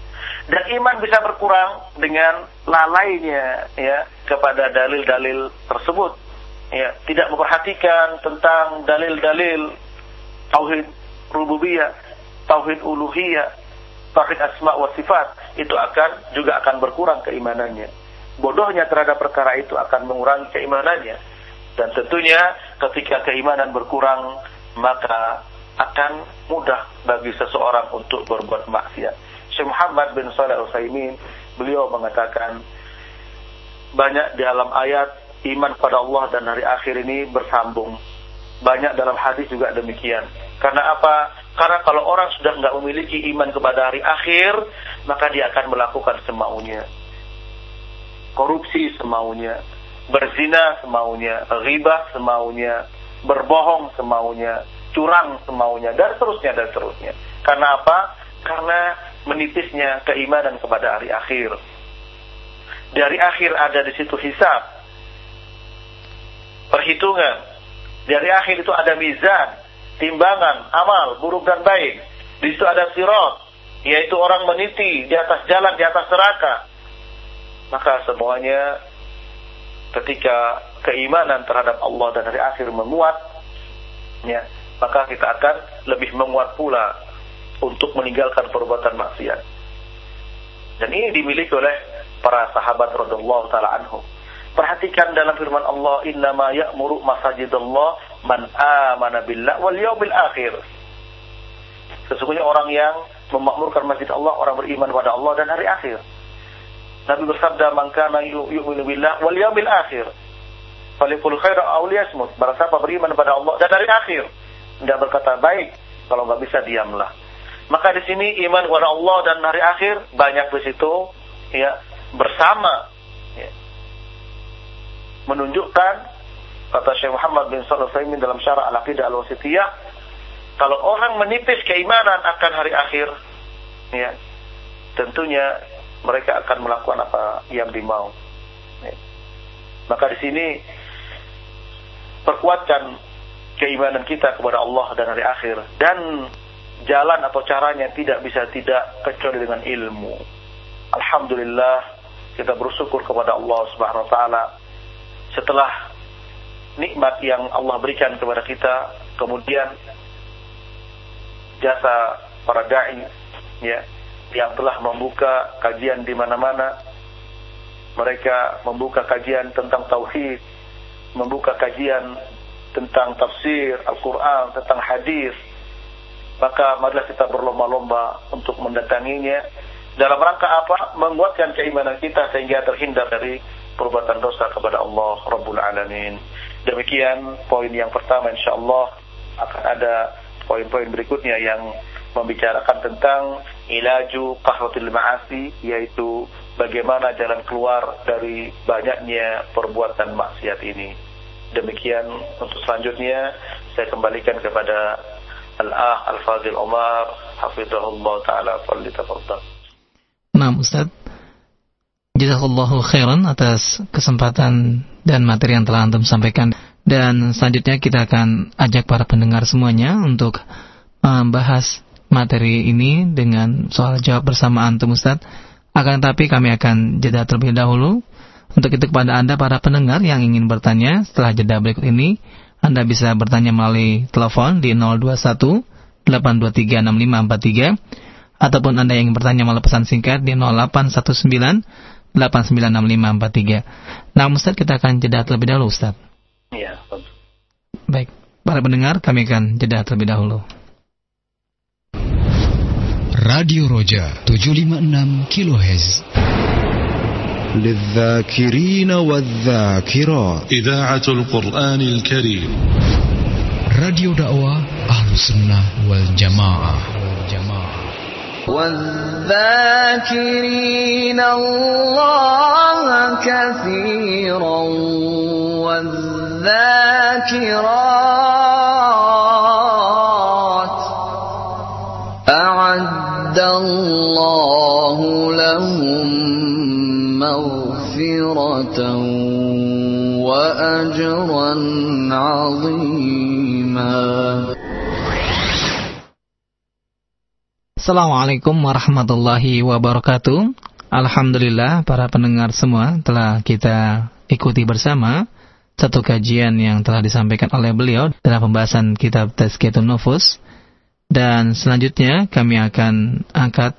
dan iman bisa berkurang dengan lalainya ya kepada dalil-dalil tersebut ya tidak memperhatikan tentang dalil-dalil tauhid rububiyah tauhid uluhiyah tauhid asma wa sifat itu akan juga akan berkurang keimanannya. Bodohnya terhadap perkara itu akan mengurangi keimanannya. Dan tentunya ketika keimanan berkurang maka akan mudah bagi seseorang untuk berbuat maksiat. Syekh Muhammad bin Shalih Al-Utsaimin beliau mengatakan banyak di dalam ayat iman pada Allah dan hari akhir ini bersambung. Banyak dalam hadis juga demikian. Karena apa? Karena kalau orang sudah nggak memiliki iman kepada hari akhir, maka dia akan melakukan semaunya. Korupsi semaunya, berzina semaunya, ghibah semaunya, berbohong semaunya, curang semaunya, dan seterusnya dan seterusnya. Karena apa? Karena menipisnya keimanan kepada hari akhir. Di hari akhir ada di situ hisab, perhitungan. Di hari akhir itu ada mizan, timbangan, amal, buruk dan baik. Di situ ada sirot, yaitu orang meniti di atas jalan, di atas neraka. Maka semuanya ketika keimanan terhadap Allah dan hari akhir menguat, ya, maka kita akan lebih menguat pula untuk meninggalkan perbuatan maksiat. Dan ini dimiliki oleh para sahabat radhiyallahu taala anhum. Perhatikan dalam firman Allah, "Innama ya'muru masajidallah man amana billah wal yaumil akhir." Sesungguhnya orang yang memakmurkan masjid Allah, orang beriman pada Allah dan hari akhir. Nabi bersabda, "Man kana yu'minu billah wal yaumil akhir." Falikul khaira aw liyasmut. Barang siapa beriman pada Allah dan hari akhir, tidak berkata baik, kalau nggak bisa diamlah. Maka di sini iman kepada Allah dan hari akhir banyak di situ ya bersama ya. menunjukkan kata Syekh Muhammad bin Shalih Al dalam syarah Al-Aqidah Al-Wasitiyah kalau orang menipis keimanan akan hari akhir ya tentunya mereka akan melakukan apa yang dimau ya. maka di sini perkuatkan keimanan kita kepada Allah dan hari akhir dan jalan atau caranya tidak bisa tidak kecuali dengan ilmu. Alhamdulillah kita bersyukur kepada Allah Subhanahu wa taala setelah nikmat yang Allah berikan kepada kita, kemudian jasa para dai ya yang telah membuka kajian di mana-mana. Mereka membuka kajian tentang tauhid, membuka kajian tentang tafsir Al-Quran, tentang hadis, maka marilah kita berlomba-lomba untuk mendatanginya dalam rangka apa? Menguatkan keimanan kita sehingga terhindar dari perbuatan dosa kepada Allah Rabbul Alamin. Demikian poin yang pertama insya Allah akan ada poin-poin berikutnya yang membicarakan tentang ilaju kahwatil ma'asi yaitu bagaimana jalan keluar dari banyaknya perbuatan maksiat ini. Demikian untuk selanjutnya saya kembalikan kepada Al-Ah Al-Fadil Umar Hafizahullah Ta'ala Falitafadal Nah Jazakallahu khairan atas kesempatan dan materi yang telah Antum sampaikan. Dan selanjutnya kita akan ajak para pendengar semuanya untuk membahas materi ini dengan soal jawab bersama Antum Ustaz. Akan tetapi kami akan jeda terlebih dahulu. Untuk itu kepada Anda para pendengar yang ingin bertanya setelah jeda berikut ini anda bisa bertanya melalui telepon di 021 823 6543 ataupun Anda yang bertanya melalui pesan singkat di 0819 896543. Nah, Ustaz kita akan jeda terlebih dahulu, Ustaz. Iya, Baik, para pendengar kami akan jeda terlebih dahulu. Radio Roja 756 kHz للذاكرين والذاكرات. إذاعة القرآن الكريم. راديو دعوة أهل السنة والجماعة. والجماعة والذاكرين الله كثيرا والذاكرات. أعد الله لهم مغفرة وأجرا عظيما Assalamualaikum warahmatullahi wabarakatuh. Alhamdulillah para pendengar semua telah kita ikuti bersama satu kajian yang telah disampaikan oleh beliau dalam pembahasan kitab Tazkiyatun Nufus dan selanjutnya kami akan angkat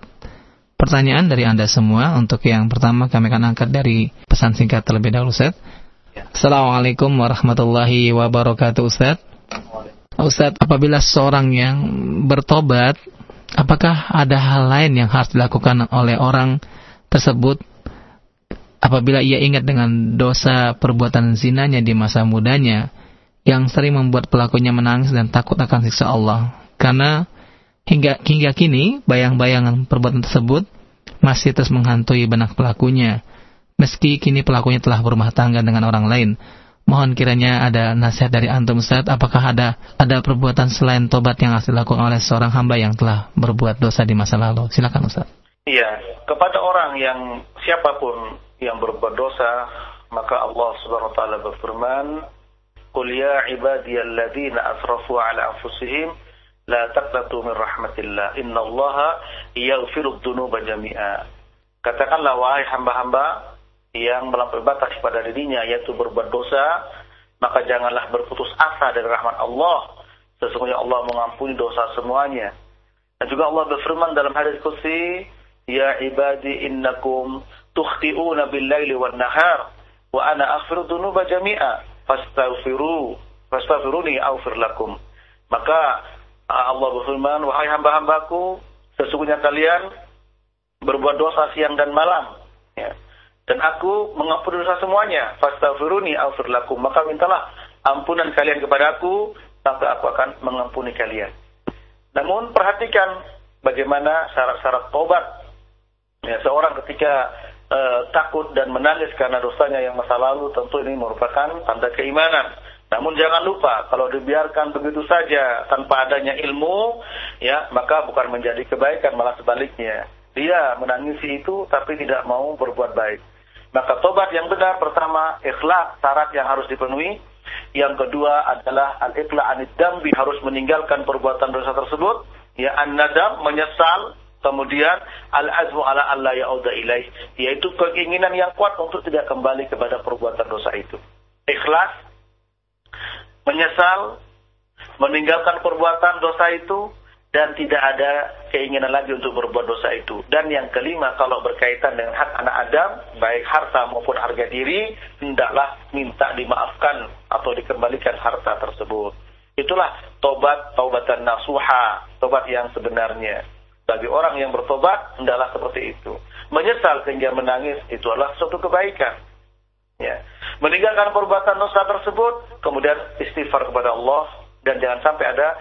pertanyaan dari Anda semua. Untuk yang pertama kami akan angkat dari pesan singkat terlebih dahulu Ustaz. Assalamualaikum warahmatullahi wabarakatuh Ustaz. Ustaz, apabila seorang yang bertobat, apakah ada hal lain yang harus dilakukan oleh orang tersebut apabila ia ingat dengan dosa perbuatan zinanya di masa mudanya yang sering membuat pelakunya menangis dan takut akan siksa Allah? Karena Hingga hingga kini, bayang-bayangan perbuatan tersebut masih terus menghantui benak pelakunya. Meski kini pelakunya telah berumah tangga dengan orang lain. Mohon kiranya ada nasihat dari antum Ustaz, apakah ada ada perbuatan selain tobat yang harus dilakukan oleh seorang hamba yang telah berbuat dosa di masa lalu? Silakan Ustaz. Iya, kepada orang yang siapa pun yang berbuat dosa, maka Allah Subhanahu wa taala berfirman, "Qul ya ibadiyalladzina asrafu ala anfusihim La taqnatu min rahmatillah. Innallaha yaghfiru dzunuba jami'a. Katakanlah wahai hamba-hamba yang melampaui batas pada dirinya yaitu berbuat dosa, maka janganlah berputus asa dari rahmat Allah. Sesungguhnya Allah mengampuni dosa semuanya. Dan juga Allah berfirman dalam hadis qudsi, "Ya ibadi innakum tukhti'una bil-laili wan-nahar wa ana aghfiru dzunuba jami'a fastaghfiru fastaghfiruni aghfir lakum." Maka Allah berfirman, wahai hamba-hambaku, sesungguhnya kalian berbuat dosa siang dan malam. Ya. Dan aku mengampuni dosa semuanya. Fastaghfiruni aghfir lakum. Maka mintalah ampunan kalian kepada aku, sampai aku akan mengampuni kalian. Namun perhatikan bagaimana syarat-syarat tobat. Ya, seorang ketika uh, takut dan menangis karena dosanya yang masa lalu, tentu ini merupakan tanda keimanan. Namun jangan lupa kalau dibiarkan begitu saja tanpa adanya ilmu, ya maka bukan menjadi kebaikan malah sebaliknya. Dia menangisi itu tapi tidak mau berbuat baik. Maka tobat yang benar pertama ikhlas syarat yang harus dipenuhi. Yang kedua adalah al-iqla anid dambi harus meninggalkan perbuatan dosa tersebut. Ya an-nadam menyesal Kemudian al-azmu ala Allah ya'uda ilaih, yaitu keinginan yang kuat untuk tidak kembali kepada perbuatan dosa itu. Ikhlas menyesal, meninggalkan perbuatan dosa itu, dan tidak ada keinginan lagi untuk berbuat dosa itu. Dan yang kelima, kalau berkaitan dengan hak anak Adam, baik harta maupun harga diri, hendaklah minta dimaafkan atau dikembalikan harta tersebut. Itulah tobat, taubatan nasuha, tobat yang sebenarnya. Bagi orang yang bertobat, hendaklah seperti itu. Menyesal sehingga menangis, itu adalah suatu kebaikan. Ya. Meninggalkan perbuatan dosa tersebut, kemudian istighfar kepada Allah dan jangan sampai ada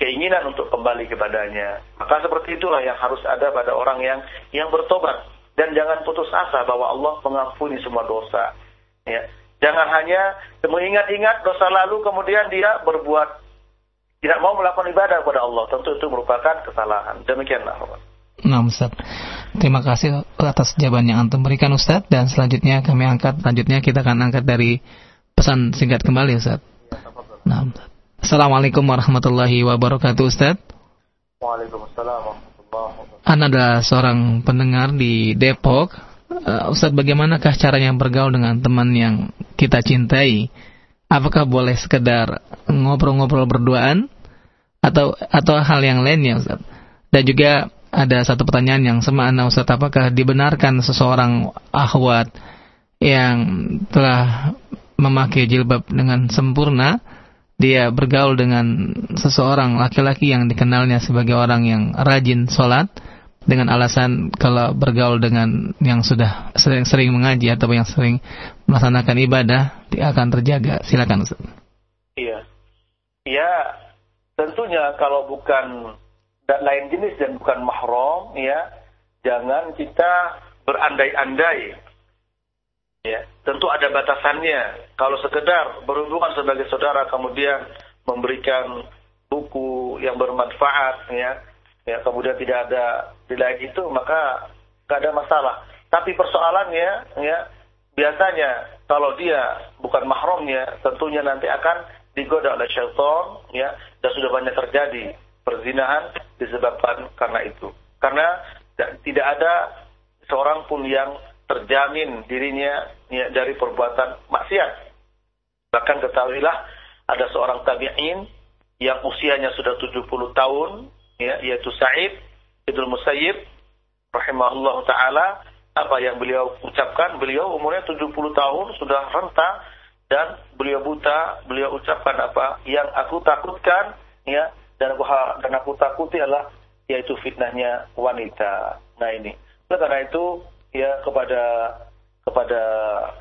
keinginan untuk kembali kepadanya. Maka seperti itulah yang harus ada pada orang yang yang bertobat dan jangan putus asa bahwa Allah mengampuni semua dosa. Ya. Jangan hanya mengingat-ingat dosa lalu kemudian dia berbuat tidak mau melakukan ibadah kepada Allah. Tentu itu merupakan kesalahan. Demikianlah. Nah, Ustaz. Terima kasih atas jawaban yang Antum berikan Ustaz. Dan selanjutnya kami angkat, selanjutnya kita akan angkat dari pesan singkat kembali Ustaz. Nah, Assalamualaikum warahmatullahi wabarakatuh Ustaz. Waalaikumsalam warahmatullahi wabarakatuh. Anda adalah seorang pendengar di Depok. Uh, Ustaz, bagaimanakah caranya bergaul dengan teman yang kita cintai? Apakah boleh sekedar ngobrol-ngobrol berduaan atau atau hal yang lainnya Ustaz? Dan juga ada satu pertanyaan yang semakna Ustaz apakah dibenarkan seseorang ahwat yang telah memakai jilbab dengan sempurna dia bergaul dengan seseorang laki-laki yang dikenalnya sebagai orang yang rajin sholat dengan alasan kalau bergaul dengan yang sudah sering-sering mengaji atau yang sering melaksanakan ibadah dia akan terjaga silakan Ustaz. Iya. Ya, tentunya kalau bukan lain jenis dan bukan mahram ya. Jangan kita berandai-andai. Ya tentu ada batasannya. Kalau sekedar berhubungan sebagai saudara kemudian memberikan buku yang bermanfaat ya. Ya kemudian tidak ada tidak itu maka tidak ada masalah. Tapi persoalannya ya biasanya kalau dia bukan mahramnya tentunya nanti akan digoda oleh syaitan ya dan sudah banyak terjadi perzinahan disebabkan karena itu. Karena tidak ada seorang pun yang terjamin dirinya ya, dari perbuatan maksiat. Bahkan ketahuilah ada seorang tabi'in yang usianya sudah 70 tahun, ya, yaitu Sa'id Ibn Musayyib, rahimahullah taala apa yang beliau ucapkan beliau umurnya 70 tahun sudah renta dan beliau buta beliau ucapkan apa yang aku takutkan ya dan aku dan aku takuti adalah yaitu fitnahnya wanita. Nah ini. Oleh karena itu ya kepada kepada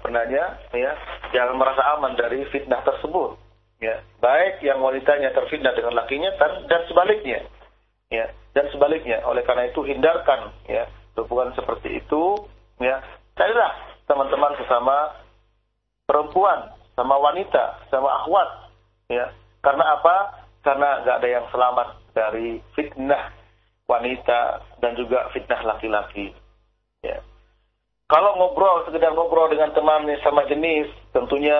penanya ya jangan merasa aman dari fitnah tersebut ya. Baik yang wanitanya terfitnah dengan lakinya dan, dan sebaliknya ya. Dan sebaliknya. Oleh karena itu hindarkan ya. Hubungan seperti itu ya. Carilah teman-teman sesama perempuan sama wanita sama akhwat ya. Karena apa karena nggak ada yang selamat dari fitnah wanita dan juga fitnah laki-laki ya kalau ngobrol sekedar ngobrol dengan teman sama jenis tentunya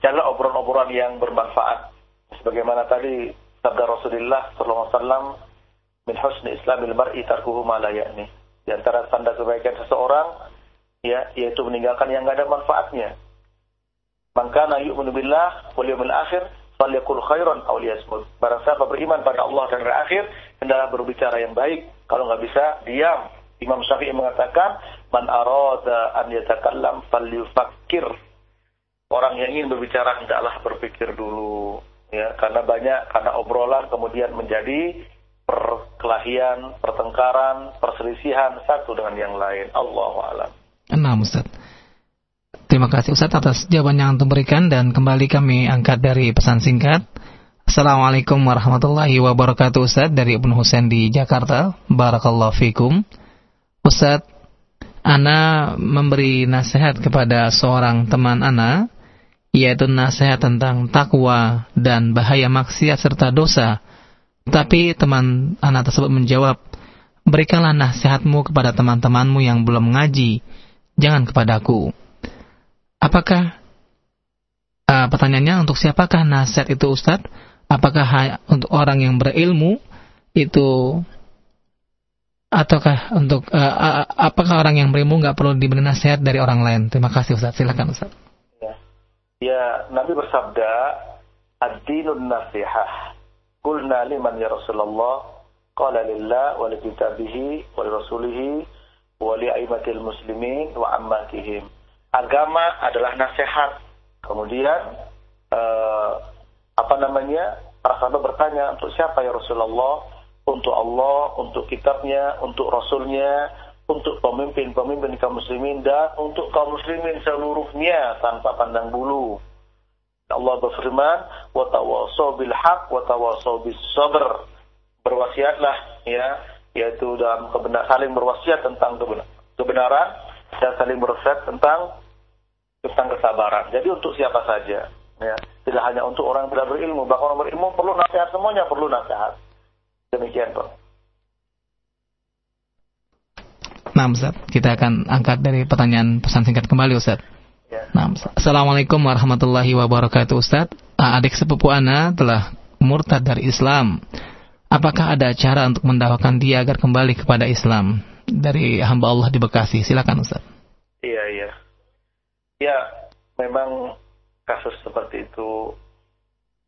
janganlah obrolan-obrolan yang bermanfaat sebagaimana tadi sabda Rasulullah wasallam min husni islamil mar'i tarkuhu ma la ya'ni. Di antara tanda kebaikan seseorang ya yaitu meninggalkan yang enggak ada manfaatnya. Man kana yu'minu billah wal akhir falyakul khairan aw liyasmut. Barang siapa beriman pada Allah dan akhir, hendaklah berbicara yang baik. Kalau nggak bisa, diam. Imam Syafi'i mengatakan, "Man arada an yatakallam falyufakkir." Orang yang ingin berbicara hendaklah berpikir dulu ya karena banyak karena obrolan kemudian menjadi perkelahian, pertengkaran, perselisihan satu dengan yang lain. Allah alam. Nah, Ustaz. Terima kasih Ustaz atas jawaban yang Anda berikan dan kembali kami angkat dari pesan singkat. Assalamualaikum warahmatullahi wabarakatuh Ustaz dari Ibnu Husain di Jakarta. Barakallahu fikum. Ustaz, Ana memberi nasihat kepada seorang teman Ana yaitu nasihat tentang takwa dan bahaya maksiat serta dosa. Tapi teman anak tersebut menjawab, berikanlah nasihatmu kepada teman-temanmu yang belum mengaji, jangan kepadaku. Apakah uh, pertanyaannya untuk siapakah nasihat itu Ustadz? Apakah untuk orang yang berilmu itu ataukah untuk uh, apakah orang yang berilmu nggak perlu diberi nasihat dari orang lain? Terima kasih Ustadz. Silakan Ustadz. Ya, Nabi bersabda, "Ad-dinun nasihah." Qulna liman ya Rasulullah? Qala lillah wa li kitabihi wa li rasulihi wa li muslimin wa ammatihim. Agama adalah nasihat. Kemudian uh, apa namanya? Para sahabat bertanya, "Untuk siapa ya Rasulullah?" Untuk Allah, untuk kitabnya, untuk rasulnya, untuk pemimpin-pemimpin kaum muslimin dan untuk kaum muslimin seluruhnya tanpa pandang bulu. Allah berfirman, "Wa tawassaw bil haq wa tawassaw bis sabr." Berwasiatlah ya, yaitu dalam kebenar saling berwasiat tentang kebenaran dan saling berwasiat tentang tentang kesabaran. Jadi untuk siapa saja, ya. Tidak hanya untuk orang yang tidak berilmu, bahkan orang berilmu perlu nasihat semuanya perlu nasihat. Demikian, Pak. Nah, Ustaz, kita akan angkat dari pertanyaan pesan singkat kembali, Ustaz. Ya. Nah, Assalamualaikum warahmatullahi wabarakatuh, Ustaz. Ah, adik sepupu Ana telah murtad dari Islam. Apakah ada cara untuk mendakwakan dia agar kembali kepada Islam dari hamba Allah di Bekasi? Silakan, Ustaz. Iya, iya. Ya, memang kasus seperti itu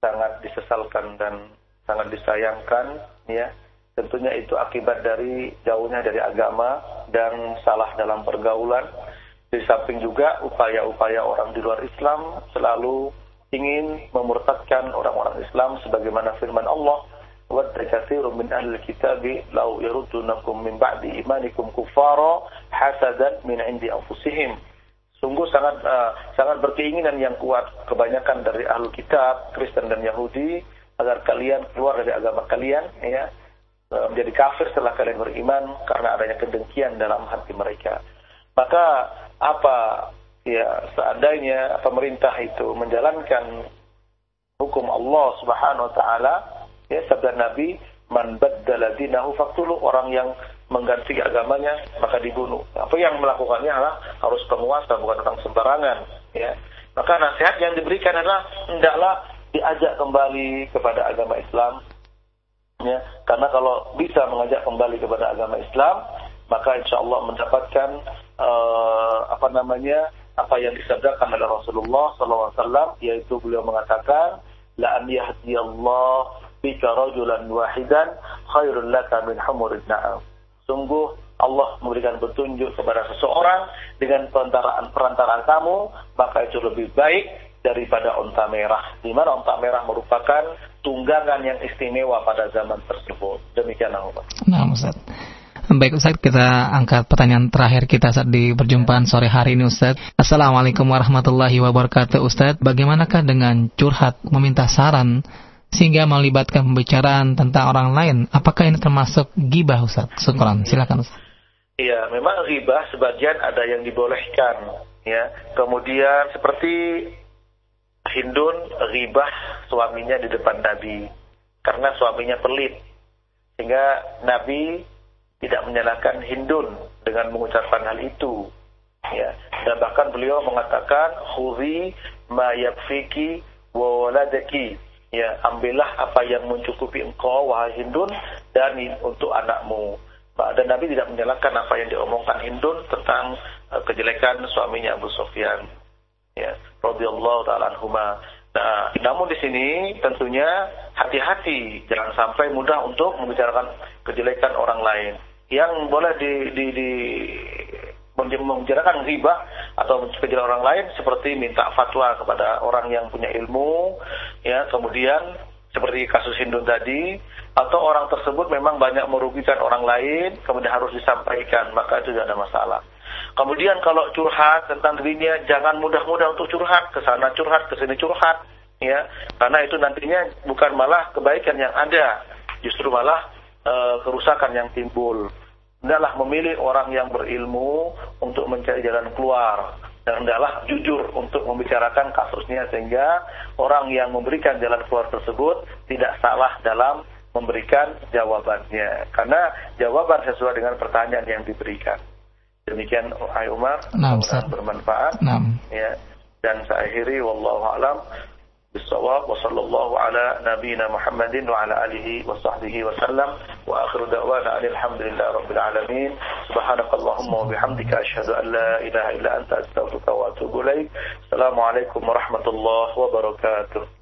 sangat disesalkan dan sangat disayangkan, ya tentunya itu akibat dari jauhnya dari agama dan salah dalam pergaulan. Di samping juga upaya-upaya orang di luar Islam selalu ingin memurtadkan orang-orang Islam sebagaimana firman Allah wadda katsirun min ahli kitabi law yaruddunakum min ba'di imanikum kuffara hasadan min indi anfusihim sungguh sangat uh, sangat berkeinginan yang kuat kebanyakan dari ahli kitab Kristen dan Yahudi agar kalian keluar dari agama kalian ya Eh, menjadi kafir setelah kalian beriman karena adanya kedengkian dalam hati mereka. Maka apa ya seandainya pemerintah itu menjalankan hukum Allah Subhanahu wa taala ya sabda Nabi man baddala dinahu faqtulu orang yang mengganti agamanya maka dibunuh. Apa yang melakukannya adalah harus penguasa bukan orang sembarangan ya. Maka nasihat yang diberikan adalah hendaklah diajak kembali kepada agama Islam ya karena kalau bisa mengajak kembali kepada agama Islam maka insya Allah mendapatkan uh, apa namanya apa yang disabdakan oleh Rasulullah SAW yaitu beliau mengatakan la an yahdiyallah bika rajulan wahidan khairul laka min humurid na'am sungguh Allah memberikan petunjuk kepada seseorang dengan perantaraan perantaraan kamu, maka itu lebih baik daripada onta merah. Di mana onta merah merupakan tunggangan yang istimewa pada zaman tersebut. Demikian Ustaz. Nah, Ustaz. Baik Ustaz, kita angkat pertanyaan terakhir kita saat di perjumpaan sore hari ini Ustaz. Assalamualaikum warahmatullahi wabarakatuh Ustaz. Bagaimanakah dengan curhat meminta saran sehingga melibatkan pembicaraan tentang orang lain? Apakah ini termasuk gibah Ustaz? Syukran. Silakan Ustaz. Iya, memang ribah sebagian ada yang dibolehkan ya. Kemudian seperti Hindun ribah suaminya di depan Nabi karena suaminya pelit. Sehingga Nabi tidak menyalahkan Hindun dengan mengucapkan hal itu. Ya, dan bahkan beliau mengatakan khudhi ma yakfiki wa waladaki. Ya, ambillah apa yang mencukupi engkau wahai Hindun dan untuk anakmu. Dan Nabi tidak menyalahkan apa yang diomongkan Hindun tentang uh, kejelekan suaminya Abu Sufyan. Ya, radhiyallahu taala anhuma. Nah, namun di sini tentunya hati-hati, jangan sampai mudah untuk membicarakan kejelekan orang lain yang boleh di, di, di membicarakan riba atau kejelekan orang lain seperti minta fatwa kepada orang yang punya ilmu ya. Kemudian seperti kasus Hindun tadi atau orang tersebut memang banyak merugikan orang lain kemudian harus disampaikan maka itu tidak ada masalah. Kemudian kalau curhat tentang dirinya jangan mudah-mudah untuk curhat ke sana curhat ke sini curhat ya. Karena itu nantinya bukan malah kebaikan yang ada justru malah uh, kerusakan yang timbul. Hendaklah memilih orang yang berilmu untuk mencari jalan keluar dan hendaklah jujur untuk membicarakan kasusnya sehingga orang yang memberikan jalan keluar tersebut tidak salah dalam memberikan jawabannya karena jawaban sesuai dengan pertanyaan yang diberikan. Demikian Ay Umar, nah, bermanfaat. Nah. Ya. Dan saya akhiri wallahu alam بالصواب وصلى الله على نبينا محمد وعلى آله وصحبه وسلم. وآخر دعوانا أن الحمد لله رب العالمين. سبحانك اللهم وبحمدك أشهد أن لا إله إلا أنت أستغفرك وأتوب إليك. السلام عليكم ورحمة الله وبركاته.